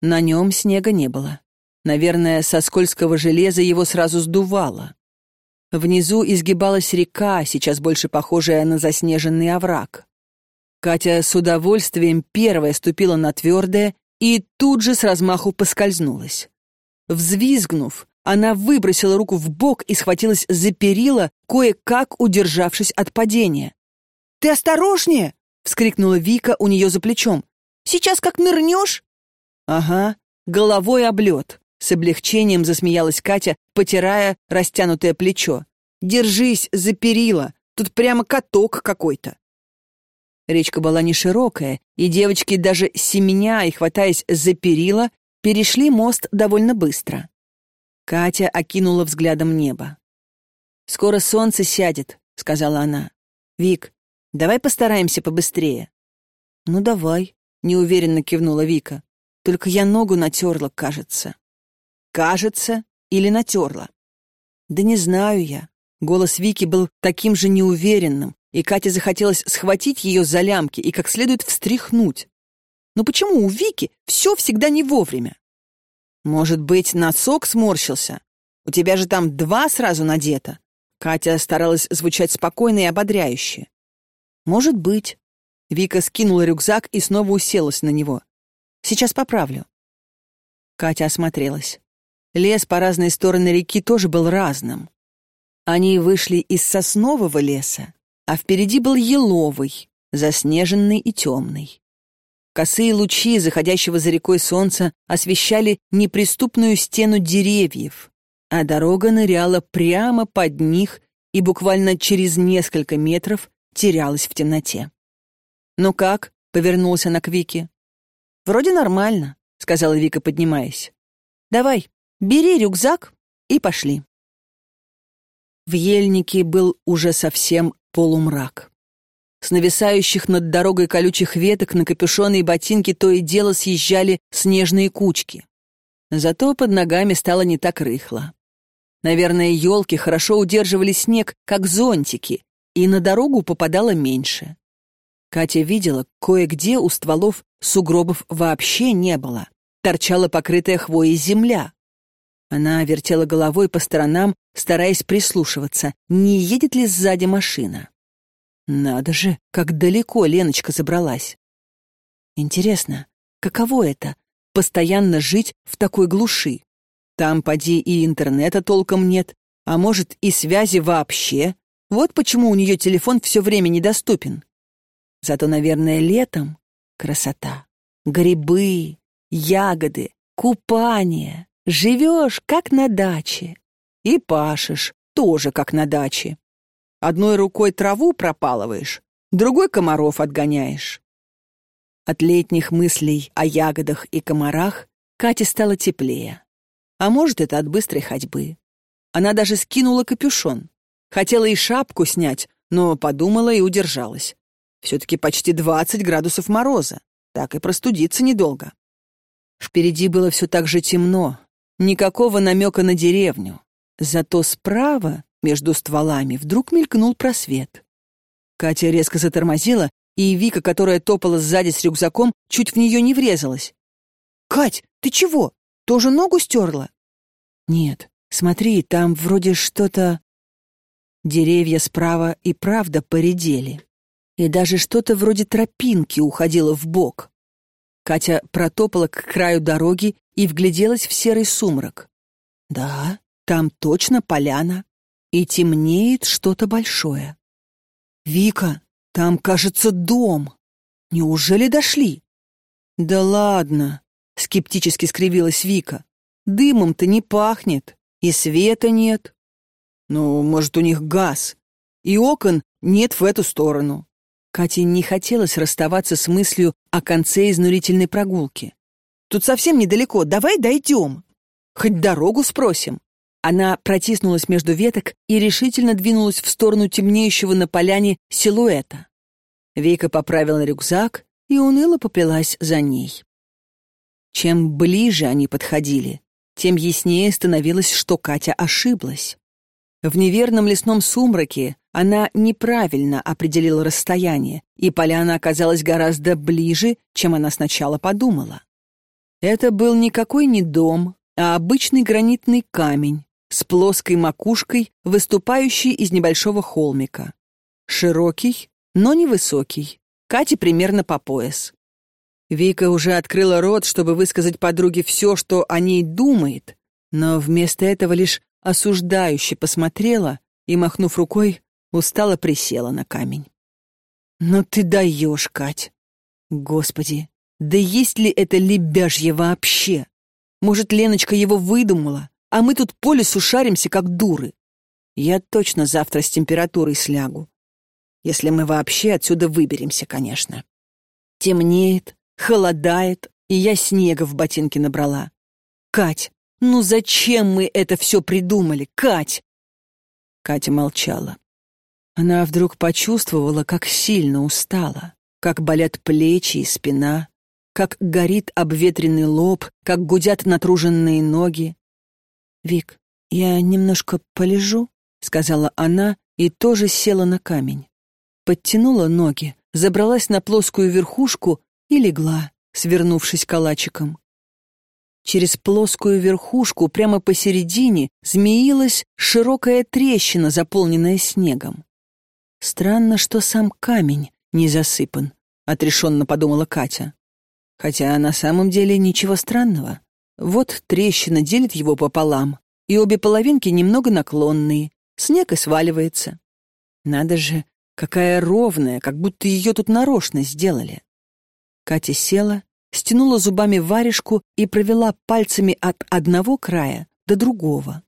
На нем снега не было. Наверное, со скользкого железа его сразу сдувало. Внизу изгибалась река, сейчас больше похожая на заснеженный овраг. Катя с удовольствием первая ступила на твердое и тут же с размаху поскользнулась. Взвизгнув, она выбросила руку в бок и схватилась за перила, кое-как удержавшись от падения.
«Ты осторожнее!» — вскрикнула Вика у нее за плечом. «Сейчас как нырнешь!»
«Ага, головой облет!» — с облегчением засмеялась Катя, потирая растянутое плечо. «Держись за перила! Тут прямо каток какой-то!» Речка была не широкая, и девочки, даже семеня и хватаясь за перила, перешли мост довольно быстро. Катя окинула взглядом небо. «Скоро солнце сядет», — сказала она. «Вик, Давай постараемся побыстрее». «Ну, давай», — неуверенно кивнула Вика. «Только я ногу натерла, кажется». «Кажется или натерла?» «Да не знаю я». Голос Вики был таким же неуверенным, и Кате захотелось схватить ее за лямки и как следует встряхнуть. Но почему у Вики все всегда не вовремя? Может быть, носок сморщился? У тебя же там два сразу надето. Катя старалась звучать спокойно и ободряюще. «Может быть». Вика скинула рюкзак и снова уселась на него. «Сейчас поправлю». Катя осмотрелась. Лес по разные стороны реки тоже был разным. Они вышли из соснового леса, а впереди был еловый, заснеженный и темный. Косые лучи заходящего за рекой солнца освещали неприступную стену деревьев, а дорога ныряла прямо под них и буквально через несколько метров терялась в темноте. «Ну как?» — повернулся она к Вике. «Вроде нормально», — сказала Вика, поднимаясь. «Давай, бери рюкзак и пошли». В ельнике был уже совсем полумрак. С нависающих над дорогой колючих веток на капюшоны и ботинки то и дело съезжали снежные кучки. Зато под ногами стало не так рыхло. Наверное, елки хорошо удерживали снег, как зонтики, и на дорогу попадало меньше. Катя видела, кое-где у стволов сугробов вообще не было. Торчала покрытая хвоей земля. Она вертела головой по сторонам, стараясь прислушиваться, не едет ли сзади машина. Надо же, как далеко Леночка забралась. Интересно, каково это — постоянно жить в такой глуши? Там, поди, и интернета толком нет, а может, и связи вообще, вот почему у нее телефон все время недоступен. Зато, наверное, летом красота. Грибы, ягоды, купание. Живешь, как на даче. И пашешь, тоже как на даче. Одной рукой траву пропалываешь, другой комаров отгоняешь. От летних мыслей о ягодах и комарах Кате стало теплее. А может, это от быстрой ходьбы. Она даже скинула капюшон. Хотела и шапку снять, но подумала и удержалась. Все-таки почти 20 градусов мороза. Так и простудиться недолго. Впереди было все так же темно. Никакого намека на деревню. Зато справа, между стволами, вдруг мелькнул просвет. Катя резко затормозила, и Вика, которая топала сзади с рюкзаком, чуть в нее не врезалась. «Кать, ты чего?»
тоже ногу стерла?»
«Нет, смотри, там вроде что-то...» Деревья справа и правда поредели. И даже что-то вроде тропинки уходило в бок. Катя протопала к краю дороги и вгляделась в серый сумрак. Да, там точно поляна. И темнеет что-то большое. «Вика, там, кажется, дом. Неужели дошли?» «Да ладно», — скептически скривилась Вика. «Дымом-то не пахнет, и света нет. Ну, может, у них газ, и окон нет в эту сторону». Кате не хотелось расставаться с мыслью о конце изнурительной прогулки. «Тут совсем недалеко, давай дойдем. Хоть дорогу спросим». Она протиснулась между веток и решительно двинулась в сторону темнеющего на поляне силуэта. Вика поправила рюкзак и уныло поплелась за ней. Чем ближе они подходили, тем яснее становилось, что Катя ошиблась. В неверном лесном сумраке она неправильно определила расстояние, и поляна оказалась гораздо ближе, чем она сначала подумала. Это был никакой не дом, а обычный гранитный камень, с плоской макушкой, выступающей из небольшого холмика. Широкий, но невысокий. Кате примерно по пояс. Вика уже открыла рот, чтобы высказать подруге все, что о ней думает, но вместо этого лишь осуждающе посмотрела и, махнув рукой, устало присела на камень. «Ну ты даешь, Кать! Господи, да есть ли это лебяжье вообще? Может, Леночка его выдумала, а мы тут по лесу шаримся, как дуры. Я точно завтра с температурой слягу. Если мы вообще отсюда выберемся, конечно. Темнеет, холодает, и я снега в ботинки набрала. Кать, ну зачем мы это все придумали, Кать? Катя молчала. Она вдруг почувствовала, как сильно устала, как болят плечи и спина, как горит обветренный лоб, как гудят натруженные ноги, «Вик, я немножко полежу», — сказала она и тоже села на камень. Подтянула ноги, забралась на плоскую верхушку и легла, свернувшись калачиком. Через плоскую верхушку прямо посередине змеилась широкая трещина, заполненная снегом. Странно, что сам камень не засыпан, отрешенно подумала Катя. Хотя на самом деле ничего странного. Вот трещина делит его пополам, и обе половинки немного наклонные, снег и сваливается. Надо же, какая ровная, как будто ее тут нарочно сделали. Катя села, стянула зубами варежку и провела пальцами от одного края до другого.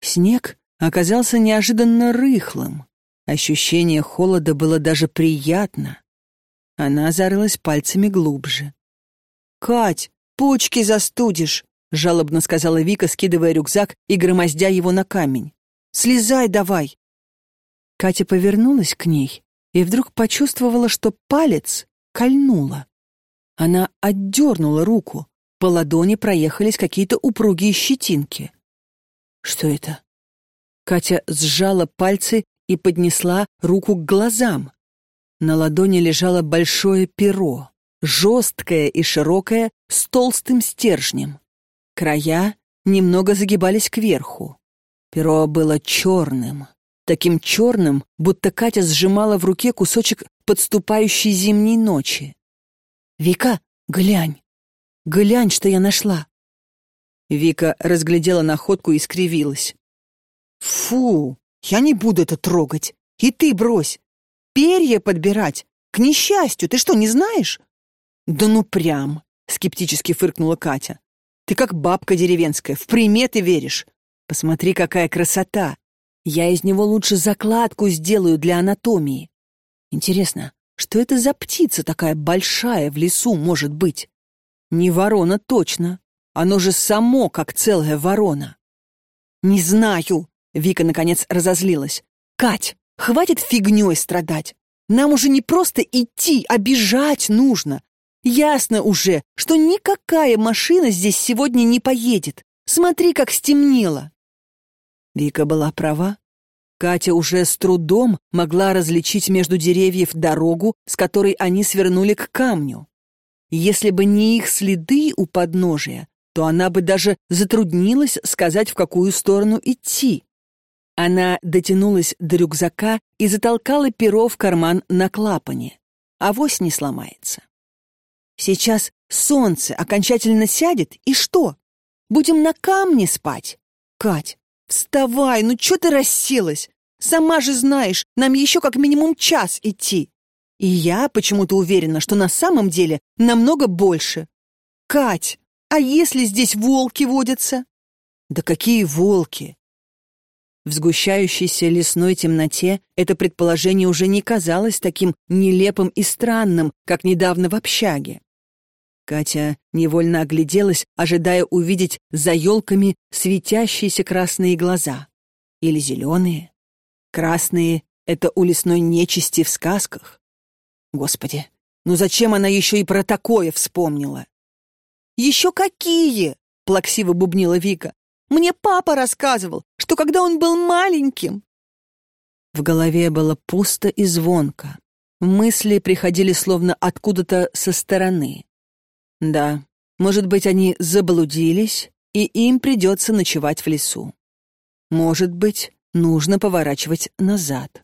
Снег оказался неожиданно рыхлым. Ощущение холода было даже приятно. Она зарылась пальцами глубже. «Кать, почки застудишь!» — жалобно сказала Вика, скидывая рюкзак и громоздя его на камень. «Слезай давай!» Катя повернулась к ней и вдруг почувствовала, что палец кольнула. Она отдернула руку, по ладони проехались какие-то упругие щетинки. Что это? Катя сжала пальцы и поднесла руку к глазам. На ладони лежало большое перо жесткая и широкая, с толстым стержнем. Края немного загибались кверху. Перо было черным, таким черным, будто Катя сжимала в руке кусочек подступающей зимней ночи. «Вика, глянь! Глянь, что я нашла!» Вика разглядела находку и скривилась. «Фу, я не буду это трогать. И ты брось. Перья подбирать. К несчастью, ты что, не знаешь?» «Да ну прям!» — скептически фыркнула Катя. «Ты как бабка деревенская, в приметы веришь. Посмотри, какая красота! Я из него лучше закладку сделаю для анатомии. Интересно, что это за птица такая большая в лесу может быть? Не ворона точно. Оно же само, как целая ворона. Не знаю. Вика, наконец, разозлилась. Кать, хватит фигней страдать. Нам уже не просто идти, а бежать нужно. Ясно уже, что никакая машина здесь сегодня не поедет. Смотри, как стемнело. Вика была права. Катя уже с трудом могла различить между деревьев дорогу, с которой они свернули к камню. Если бы не их следы у подножия, то она бы даже затруднилась сказать, в какую сторону идти. Она дотянулась до рюкзака и затолкала перо в карман на клапане. Авось не сломается. Сейчас солнце окончательно сядет, и что? Будем на камне спать? Кать, вставай, ну что ты расселась? Сама же знаешь, нам еще как минимум час идти. И я почему-то уверена, что на самом деле намного больше. Кать, а если здесь волки водятся? Да какие волки? В сгущающейся лесной темноте это предположение уже не казалось таким нелепым и странным, как недавно в общаге. Катя невольно огляделась, ожидая увидеть за елками светящиеся красные глаза. Или зеленые. Красные — это у лесной нечисти в сказках. Господи, ну зачем она еще и про такое вспомнила? «Еще какие!» — плаксиво бубнила Вика. «Мне папа рассказывал, что когда он был маленьким...» В голове было пусто и звонко. Мысли приходили словно откуда-то со стороны. Да, может быть, они заблудились, и им придется ночевать в лесу. Может быть, нужно поворачивать назад.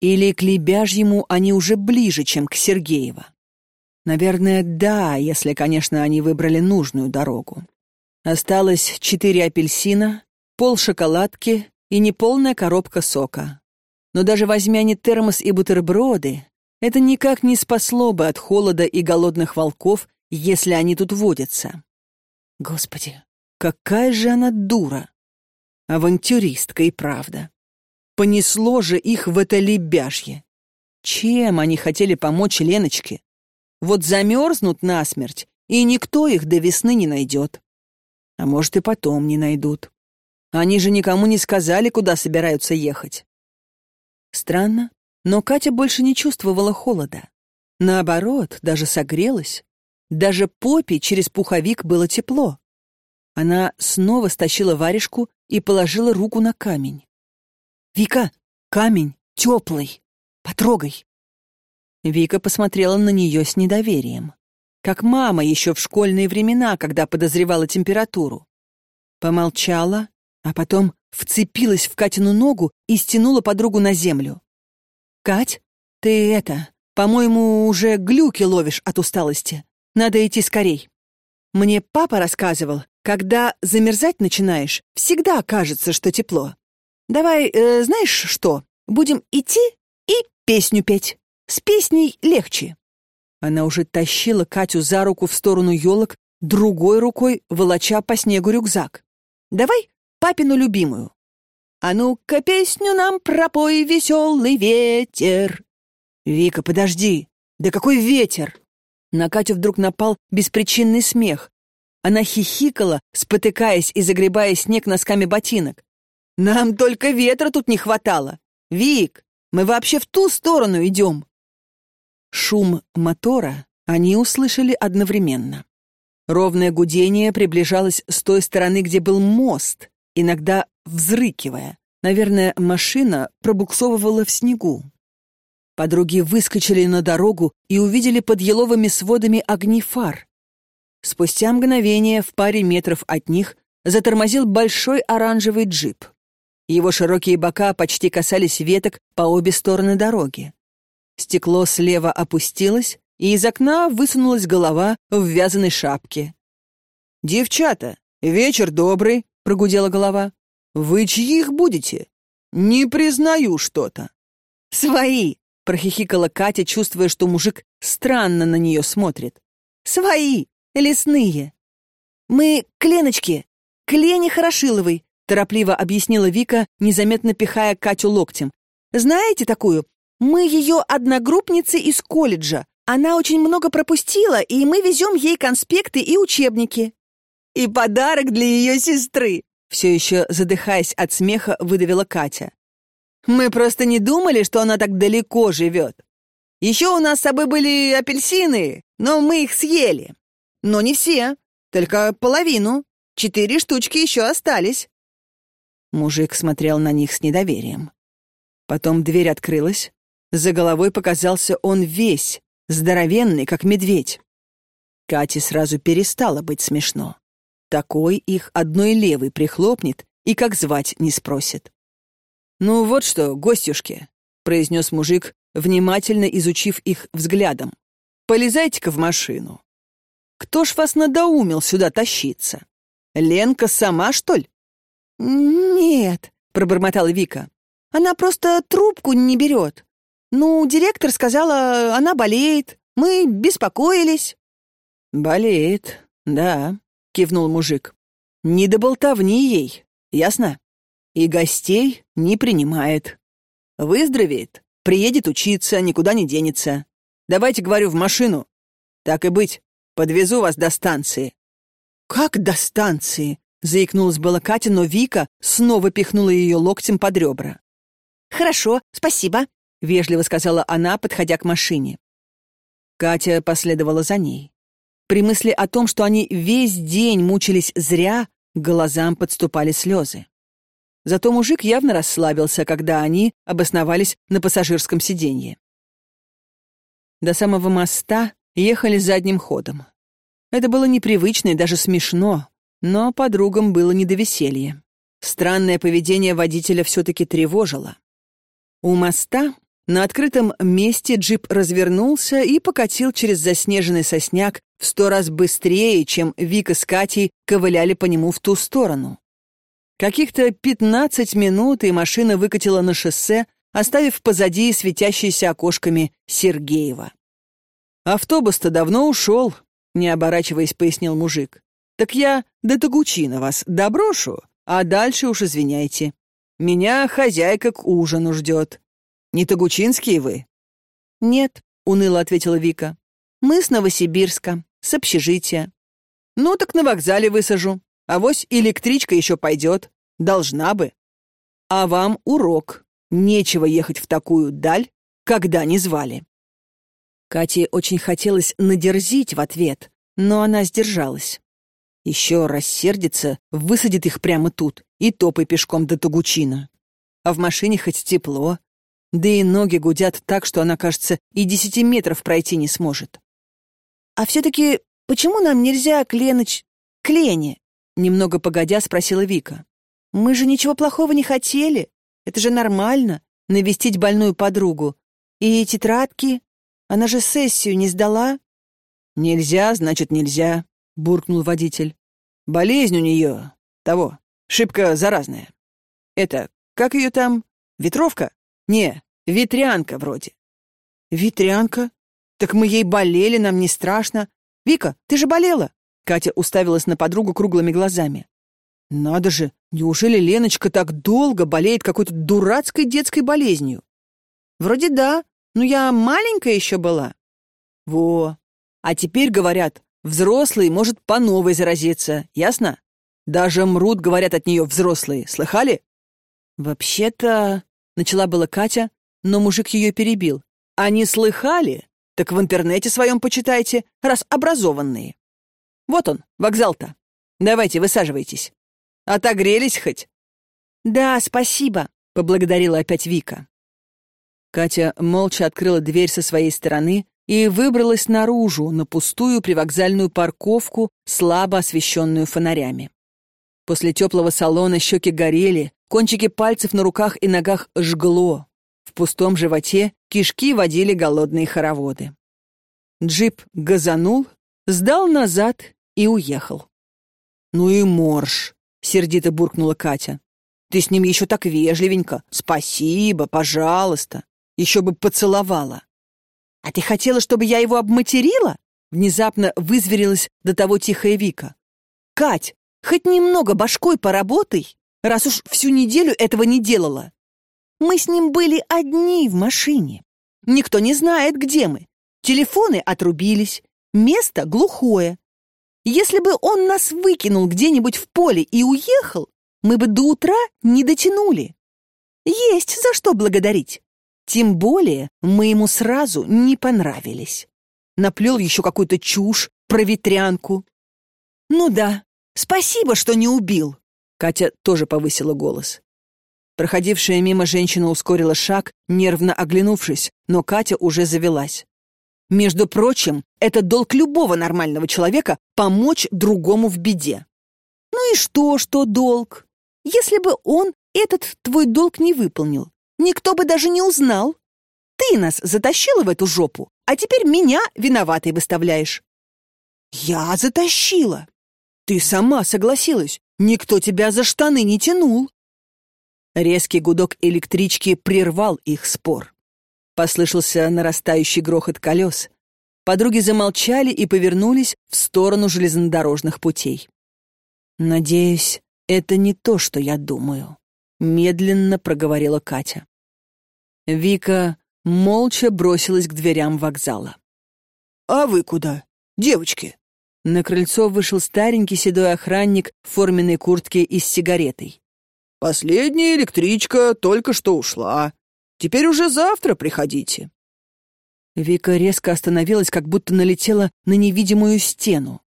Или к Лебяжьему они уже ближе, чем к Сергеева. Наверное, да, если, конечно, они выбрали нужную дорогу. Осталось четыре апельсина, пол шоколадки и неполная коробка сока. Но даже возьмя не термос и бутерброды, это никак не спасло бы от холода и голодных волков, если они тут водятся. Господи, какая же она дура! Авантюристка и правда. Понесло же их в это лебяжье. Чем они хотели помочь Леночке? Вот замерзнут насмерть, и никто их до весны не найдет. А может, и потом не найдут. Они же никому не сказали, куда собираются ехать. Странно, но Катя больше не чувствовала холода. Наоборот, даже согрелась. Даже попе через пуховик было тепло. Она снова стащила варежку и положила руку на камень. «Вика, камень теплый. Потрогай». Вика посмотрела на нее с недоверием. Как мама еще в школьные времена, когда подозревала температуру. Помолчала, а потом вцепилась в Катину ногу и стянула подругу на землю. «Кать, ты это, по-моему, уже глюки ловишь от усталости. Надо идти скорей. Мне папа рассказывал, когда замерзать начинаешь, всегда кажется, что тепло. Давай, э, знаешь что, будем идти и песню петь». С песней легче. Она уже тащила Катю за руку в сторону елок, другой рукой волоча по снегу рюкзак. «Давай папину любимую». «А ну-ка песню нам пропой, веселый ветер». «Вика, подожди! Да какой ветер!» На Катю вдруг напал беспричинный смех. Она хихикала, спотыкаясь и загребая снег носками ботинок. «Нам только ветра тут не хватало! Вик, мы вообще в ту сторону идем!» Шум мотора они услышали одновременно. Ровное гудение приближалось с той стороны, где был мост, иногда взрыкивая. Наверное, машина пробуксовывала в снегу. Подруги выскочили на дорогу и увидели под еловыми сводами огни фар. Спустя мгновение в паре метров от них затормозил большой оранжевый джип. Его широкие бока почти касались веток по обе стороны дороги. Стекло слева опустилось, и из окна высунулась голова в вязаной шапке. «Девчата, вечер добрый», — прогудела голова. «Вы чьих будете? Не признаю что-то». «Свои», — прохихикала Катя, чувствуя, что мужик странно на нее смотрит. «Свои, лесные». «Мы к Леночке, к Хорошиловой», — торопливо объяснила Вика, незаметно пихая Катю локтем. «Знаете такую? Мы ее одногруппницы из колледжа. Она очень много пропустила, и мы везем ей конспекты и учебники. И подарок для ее сестры. Все еще задыхаясь от смеха, выдавила Катя. Мы просто не думали, что она так далеко живет. Еще у нас с собой были апельсины, но мы их съели. Но не все, только половину. Четыре штучки еще остались. Мужик смотрел на них с недоверием. Потом дверь открылась, за головой показался он весь, здоровенный, как медведь. Кате сразу перестало быть смешно. такой их одной левой прихлопнет и как звать не спросит. «Ну вот что, гостюшки», — произнес мужик, внимательно изучив их взглядом. «Полезайте-ка в машину. Кто ж вас надоумил сюда тащиться? Ленка сама, что ли?»
«Нет», — пробормотала Вика. «Она просто трубку не берет. Ну, директор сказала, она болеет. Мы беспокоились».
«Болеет, да», — кивнул мужик. «Не до болтовни ей, ясно? И гостей не принимает. Выздоровеет, приедет учиться, никуда не денется. Давайте, говорю, в машину. Так и быть, подвезу вас до станции».
«Как до станции?» — заикнулась была Катя, но Вика снова пихнула ее локтем под ребра. «Хорошо, спасибо», — вежливо сказала она, подходя к машине.
Катя последовала за ней. При мысли о том, что они весь день мучились зря, глазам подступали слезы. Зато мужик явно расслабился, когда они обосновались на пассажирском сиденье. До самого моста ехали задним ходом. Это было непривычно и даже смешно, но подругам было не до веселья. Странное поведение водителя все-таки тревожило. У моста на открытом месте джип развернулся и покатил через заснеженный сосняк в сто раз быстрее, чем Вика с Катей ковыляли по нему в ту сторону. Каких-то пятнадцать минут, и машина выкатила на шоссе, оставив позади светящиеся окошками Сергеева. «Автобус-то давно ушел», — не оборачиваясь, пояснил мужик. «Так я до Тагучина вас доброшу, а дальше уж извиняйте. Меня хозяйка к ужину ждет. Не Тагучинские вы?»
«Нет», — уныло ответила Вика. «Мы с Новосибирска, с общежития».
«Ну, так на вокзале высажу. А вось электричка еще пойдет. Должна бы. А вам урок. Нечего ехать в такую даль, когда не звали». Кате очень хотелось надерзить в ответ, но она сдержалась. Еще рассердится, высадит их прямо тут и топай пешком до Тугучина. А в машине хоть тепло, да и ноги гудят так, что она, кажется, и десяти метров пройти не сможет.
«А все-таки почему нам нельзя к Леноч... к Лене?» Немного погодя спросила Вика. «Мы же ничего плохого не хотели. Это же нормально, навестить больную подругу. И тетрадки? Она же сессию не сдала?»
«Нельзя, значит, нельзя», — буркнул водитель. «Болезнь у нее, того, шибко заразная. Это, как ее там, ветровка?» «Не, ветрянка вроде».
«Ветрянка? Так мы ей болели, нам не страшно. Вика, ты же болела?»
Катя уставилась на подругу круглыми глазами. «Надо же, неужели Леночка так долго болеет какой-то дурацкой детской болезнью?»
«Вроде да, но я маленькая еще была».
«Во, а теперь, говорят, взрослый может по новой заразиться, ясно? Даже мрут, говорят от нее взрослые, слыхали?»
«Вообще-то...» Начала была Катя, но мужик ее перебил. «А не слыхали? Так в интернете своем почитайте, раз образованные. Вот он, вокзал-то. Давайте, высаживайтесь. Отогрелись хоть?» «Да, спасибо», — поблагодарила опять Вика.
Катя молча открыла дверь со своей стороны и выбралась наружу, на пустую привокзальную парковку, слабо освещенную фонарями. После теплого салона щеки горели, Кончики пальцев на руках и ногах жгло. В пустом животе кишки водили голодные хороводы. Джип газанул, сдал назад и уехал.
«Ну и морж!» — сердито буркнула Катя. «Ты с ним еще так вежливенько. Спасибо, пожалуйста. Еще бы поцеловала». «А ты хотела, чтобы я его обматерила?» Внезапно вызверилась до того тихая Вика. «Кать, хоть немного башкой поработай, раз уж всю неделю этого не делала. Мы с ним были одни в машине. Никто не знает, где мы. Телефоны отрубились, место глухое. Если бы он нас выкинул где-нибудь в поле и уехал, мы бы до утра не дотянули. Есть за что благодарить. Тем более мы ему сразу не понравились. Наплел еще какую-то чушь про ветрянку. Ну да, спасибо, что не убил.
Катя тоже повысила голос. Проходившая мимо женщина ускорила шаг, нервно оглянувшись, но Катя уже завелась.
«Между прочим, это долг любого нормального человека помочь другому в беде. Ну и что, что долг? Если бы он этот твой долг не выполнил, никто бы даже не узнал. Ты нас затащила в эту жопу, а теперь меня виноватой выставляешь. Я затащила. Ты сама согласилась. Никто тебя за штаны не тянул.
Резкий гудок электрички прервал их спор. Послышался нарастающий грохот колес. Подруги замолчали и повернулись в сторону железнодорожных путей. «Надеюсь, это не то, что я думаю», — медленно проговорила Катя. Вика молча бросилась к дверям вокзала.
«А вы куда, девочки?»
На крыльцо вышел старенький седой охранник в форменной куртке и с сигаретой.
«Последняя электричка только что ушла. Теперь уже завтра приходите».
Вика резко остановилась, как будто налетела на невидимую стену.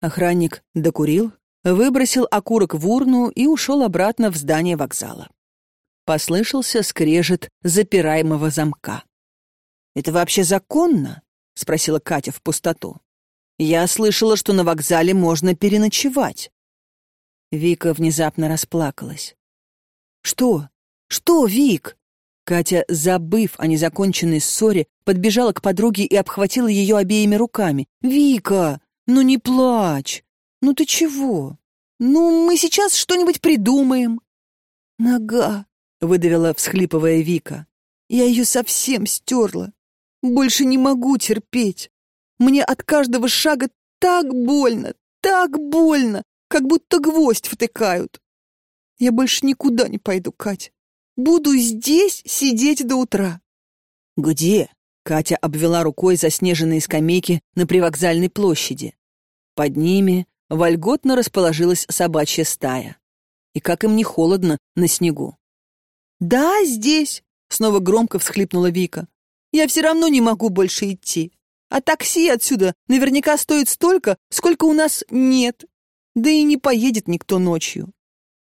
Охранник докурил, выбросил окурок в урну и ушел обратно в здание вокзала. Послышался скрежет запираемого замка.
«Это вообще законно?» — спросила Катя в пустоту. Я слышала, что на вокзале можно переночевать.
Вика внезапно расплакалась.
Что? Что, Вик?
Катя, забыв о незаконченной ссоре, подбежала к подруге и обхватила ее обеими руками.
«Вика, ну не плачь! Ну ты чего? Ну, мы сейчас что-нибудь придумаем!» «Нога!» — выдавила, всхлипывая Вика. «Я ее совсем стерла. Больше не могу терпеть. Мне от каждого шага так больно, так больно, как будто гвоздь втыкают. Я больше никуда не пойду, Катя. Буду здесь сидеть до утра.
Где? Катя обвела рукой заснеженные скамейки на привокзальной площади. Под ними вольготно расположилась собачья стая. И как им не холодно на снегу.
«Да, здесь!» — снова громко всхлипнула Вика. «Я все равно не могу больше идти. А такси отсюда наверняка стоит столько, сколько у нас нет. Да и не поедет никто ночью.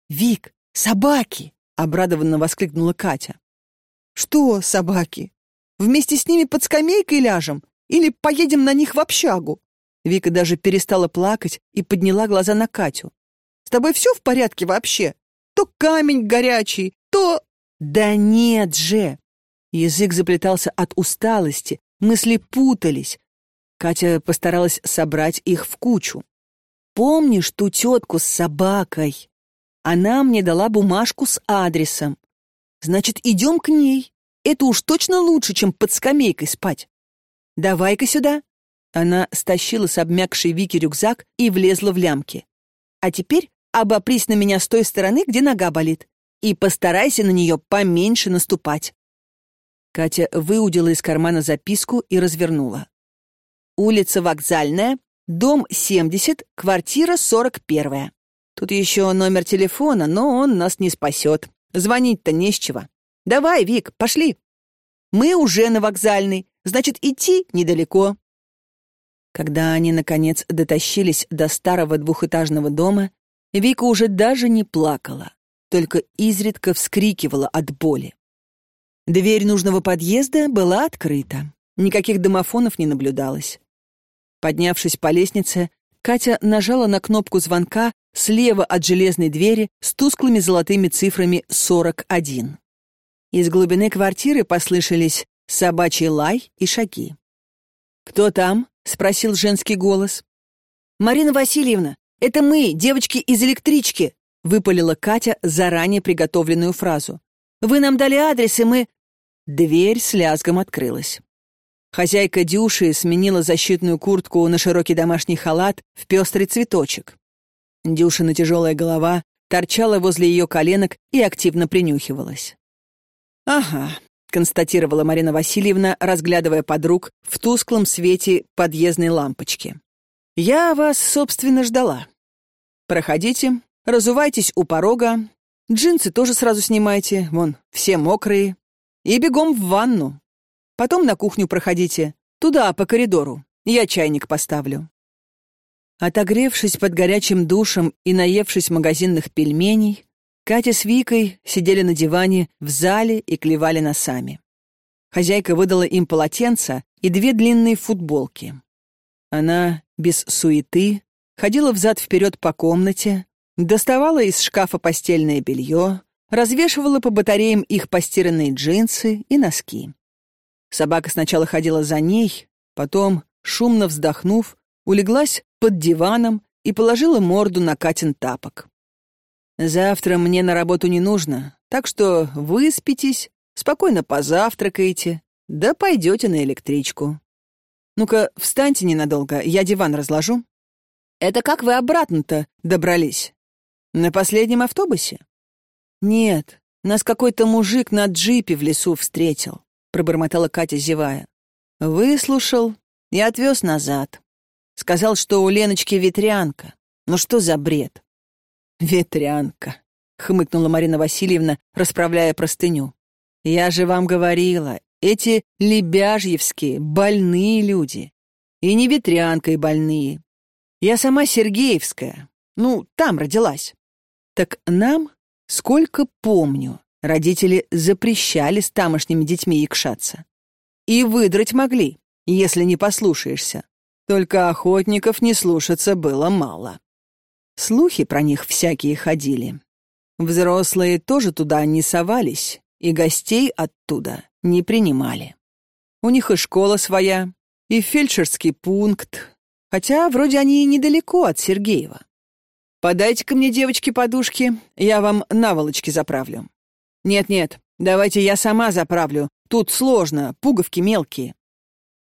«Вик, собаки!» — обрадованно воскликнула Катя.
«Что собаки? Вместе с ними под скамейкой ляжем? Или поедем на них в общагу?»
Вика даже перестала плакать и подняла глаза на Катю.
«С тобой все в порядке вообще? То камень горячий, то...»
«Да нет же!» Язык заплетался от усталости, Мысли путались. Катя постаралась собрать их в кучу. «Помнишь ту тетку с собакой? Она мне дала бумажку с адресом. Значит, идем к ней. Это уж точно лучше, чем под скамейкой спать. Давай-ка сюда». Она стащила с обмякшей Вики рюкзак и влезла в лямки. «А теперь обопрись на меня с той стороны, где нога болит, и постарайся на нее поменьше наступать». Катя выудила из кармана записку и развернула. «Улица Вокзальная, дом 70, квартира 41. Тут еще номер телефона, но он нас не спасет. Звонить-то не с чего. Давай, Вик, пошли. Мы уже на Вокзальной, значит, идти недалеко». Когда они, наконец, дотащились до старого двухэтажного дома, Вика уже даже не плакала, только изредка вскрикивала от боли. Дверь нужного подъезда была открыта. Никаких домофонов не наблюдалось. Поднявшись по лестнице, Катя нажала на кнопку звонка слева от железной двери с тусклыми золотыми цифрами 41. Из глубины квартиры послышались собачий лай и шаги. «Кто там?» — спросил женский голос.
«Марина Васильевна, это мы, девочки из электрички», — выпалила Катя заранее приготовленную фразу. «Вы нам дали адрес, и мы...»
Дверь с лязгом открылась. Хозяйка Дюши сменила защитную куртку на широкий домашний халат в пестрый цветочек. Дюшина тяжелая голова торчала возле ее коленок и активно принюхивалась. «Ага», — констатировала Марина Васильевна, разглядывая подруг в тусклом свете подъездной лампочки. «Я вас, собственно, ждала. Проходите, разувайтесь у порога, джинсы тоже сразу снимайте, вон, все мокрые, и бегом в ванну. Потом на кухню проходите. Туда, по коридору. Я чайник поставлю». Отогревшись под горячим душем и наевшись магазинных пельменей, Катя с Викой сидели на диване в зале и клевали носами. Хозяйка выдала им полотенца и две длинные футболки. Она без суеты ходила взад-вперед по комнате, доставала из шкафа постельное белье, развешивала по батареям их постиранные джинсы и носки. Собака сначала ходила за ней, потом, шумно вздохнув, улеглась под диваном и положила морду на Катин тапок. «Завтра мне на работу не нужно, так что выспитесь, спокойно позавтракаете, да пойдете на электричку. Ну-ка, встаньте ненадолго, я диван разложу». «Это как вы обратно-то добрались? На последнем автобусе?» «Нет, нас какой-то мужик на джипе в лесу встретил», — пробормотала Катя, зевая. «Выслушал и отвез назад. Сказал, что у Леночки ветрянка. Ну что за бред?» «Ветрянка», — хмыкнула Марина Васильевна, расправляя простыню. «Я же вам говорила, эти лебяжьевские больные люди. И не ветрянкой больные. Я сама Сергеевская. Ну, там родилась. Так нам, сколько помню, родители запрещали с тамошними детьми якшаться. И выдрать могли, если не послушаешься. Только охотников не слушаться было мало. Слухи про них всякие ходили. Взрослые тоже туда не совались, и гостей оттуда не принимали. У них и школа своя, и фельдшерский пункт, хотя вроде они и недалеко от Сергеева. Подайте-ка мне, девочки, подушки, я вам наволочки заправлю. Нет-нет, давайте я сама заправлю, тут сложно, пуговки мелкие.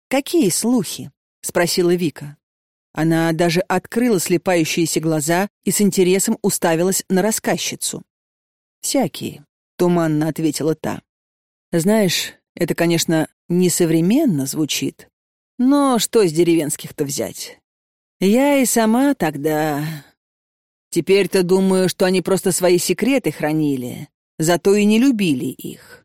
Какие слухи? Спросила Вика. Она даже открыла слепающиеся глаза и с интересом уставилась на рассказчицу. «Всякие», — туманно ответила та. «Знаешь, это, конечно, несовременно звучит, но что с деревенских-то взять? Я и сама тогда... Теперь-то думаю, что они просто свои секреты хранили, зато и не любили их.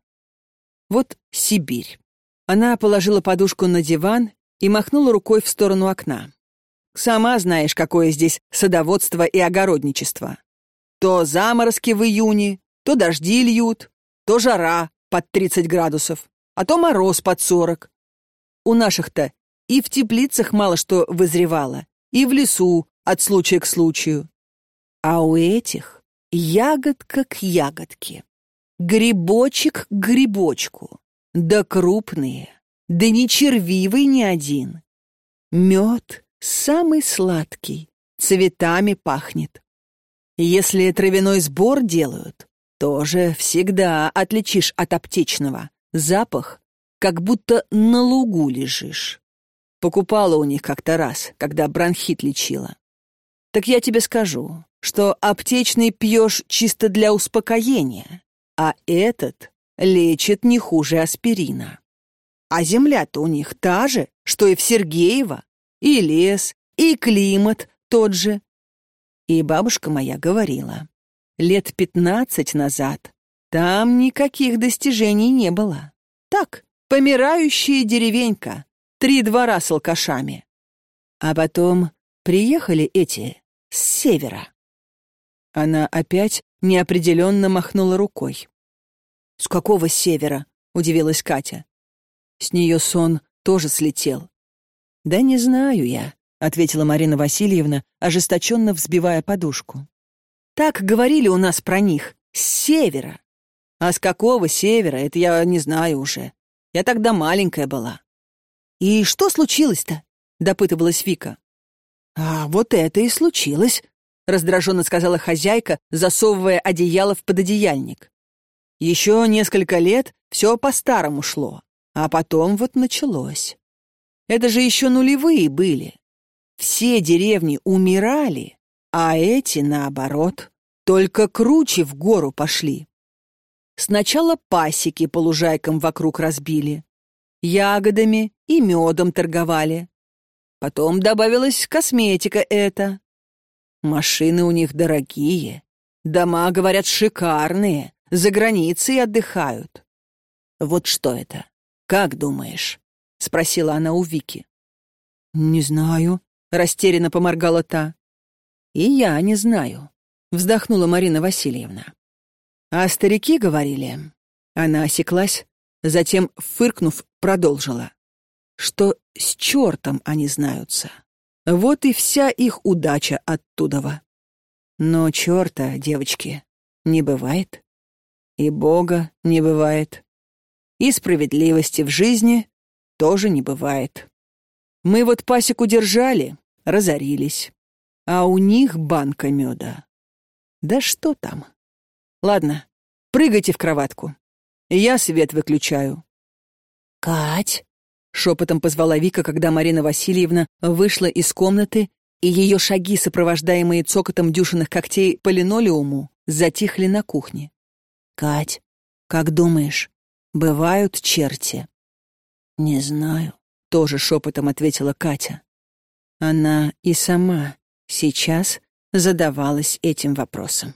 Вот Сибирь. Она положила подушку на диван и махнула рукой в сторону окна. Сама знаешь, какое здесь садоводство и огородничество. То заморозки в июне, то дожди льют, то жара под 30 градусов, а то мороз под 40. У наших-то и в теплицах мало что вызревало, и в лесу от случая к случаю. А у этих ягодка к ягодке, грибочек к грибочку, да крупные, да не червивый ни один. Мед самый сладкий, цветами пахнет. Если травяной сбор делают, тоже всегда отличишь от аптечного. Запах, как будто на лугу лежишь. Покупала у них как-то раз, когда бронхит лечила. Так я тебе скажу, что аптечный пьешь чисто для успокоения, а этот лечит не хуже аспирина. А земля-то у них та же, что и в Сергеево, и лес, и климат тот же. И бабушка моя говорила, лет пятнадцать назад там никаких достижений не было. Так, помирающая деревенька, три двора с алкашами. А потом приехали эти с севера. Она опять неопределенно махнула рукой. «С какого севера?» — удивилась Катя. С нее сон тоже слетел. «Да не знаю я», — ответила Марина Васильевна, ожесточенно взбивая подушку. «Так говорили у нас про них. С севера. А с какого севера, это я не знаю уже. Я тогда маленькая была». «И что случилось-то?» — допытывалась Вика. «А вот это и случилось», — раздраженно сказала хозяйка, засовывая одеяло в пододеяльник. «Еще несколько лет все по-старому шло, а потом вот началось. Это же еще нулевые были. Все деревни умирали, а эти, наоборот, только круче в гору пошли. Сначала пасеки по лужайкам вокруг разбили, ягодами и медом торговали. Потом добавилась косметика эта. Машины у них дорогие, дома, говорят, шикарные, за границей отдыхают. Вот что это? Как думаешь? — спросила она у Вики. «Не знаю», — растерянно поморгала та. «И я не знаю», — вздохнула Марина Васильевна. «А старики говорили...» Она осеклась, затем, фыркнув, продолжила. «Что с чертом они знаются. Вот и вся их удача оттудова. Но черта, девочки, не бывает. И Бога не бывает. И справедливости в жизни тоже не бывает. Мы вот пасеку держали, разорились. А у них банка меда. Да что там? Ладно, прыгайте в кроватку. Я свет выключаю.
«Кать!»
— шепотом позвала Вика, когда Марина Васильевна вышла из комнаты, и ее шаги, сопровождаемые цокотом дюшиных когтей по линолеуму, затихли на кухне.
«Кать, как думаешь, бывают черти?»
«Не знаю», — тоже шепотом ответила Катя. Она и сама сейчас задавалась этим вопросом.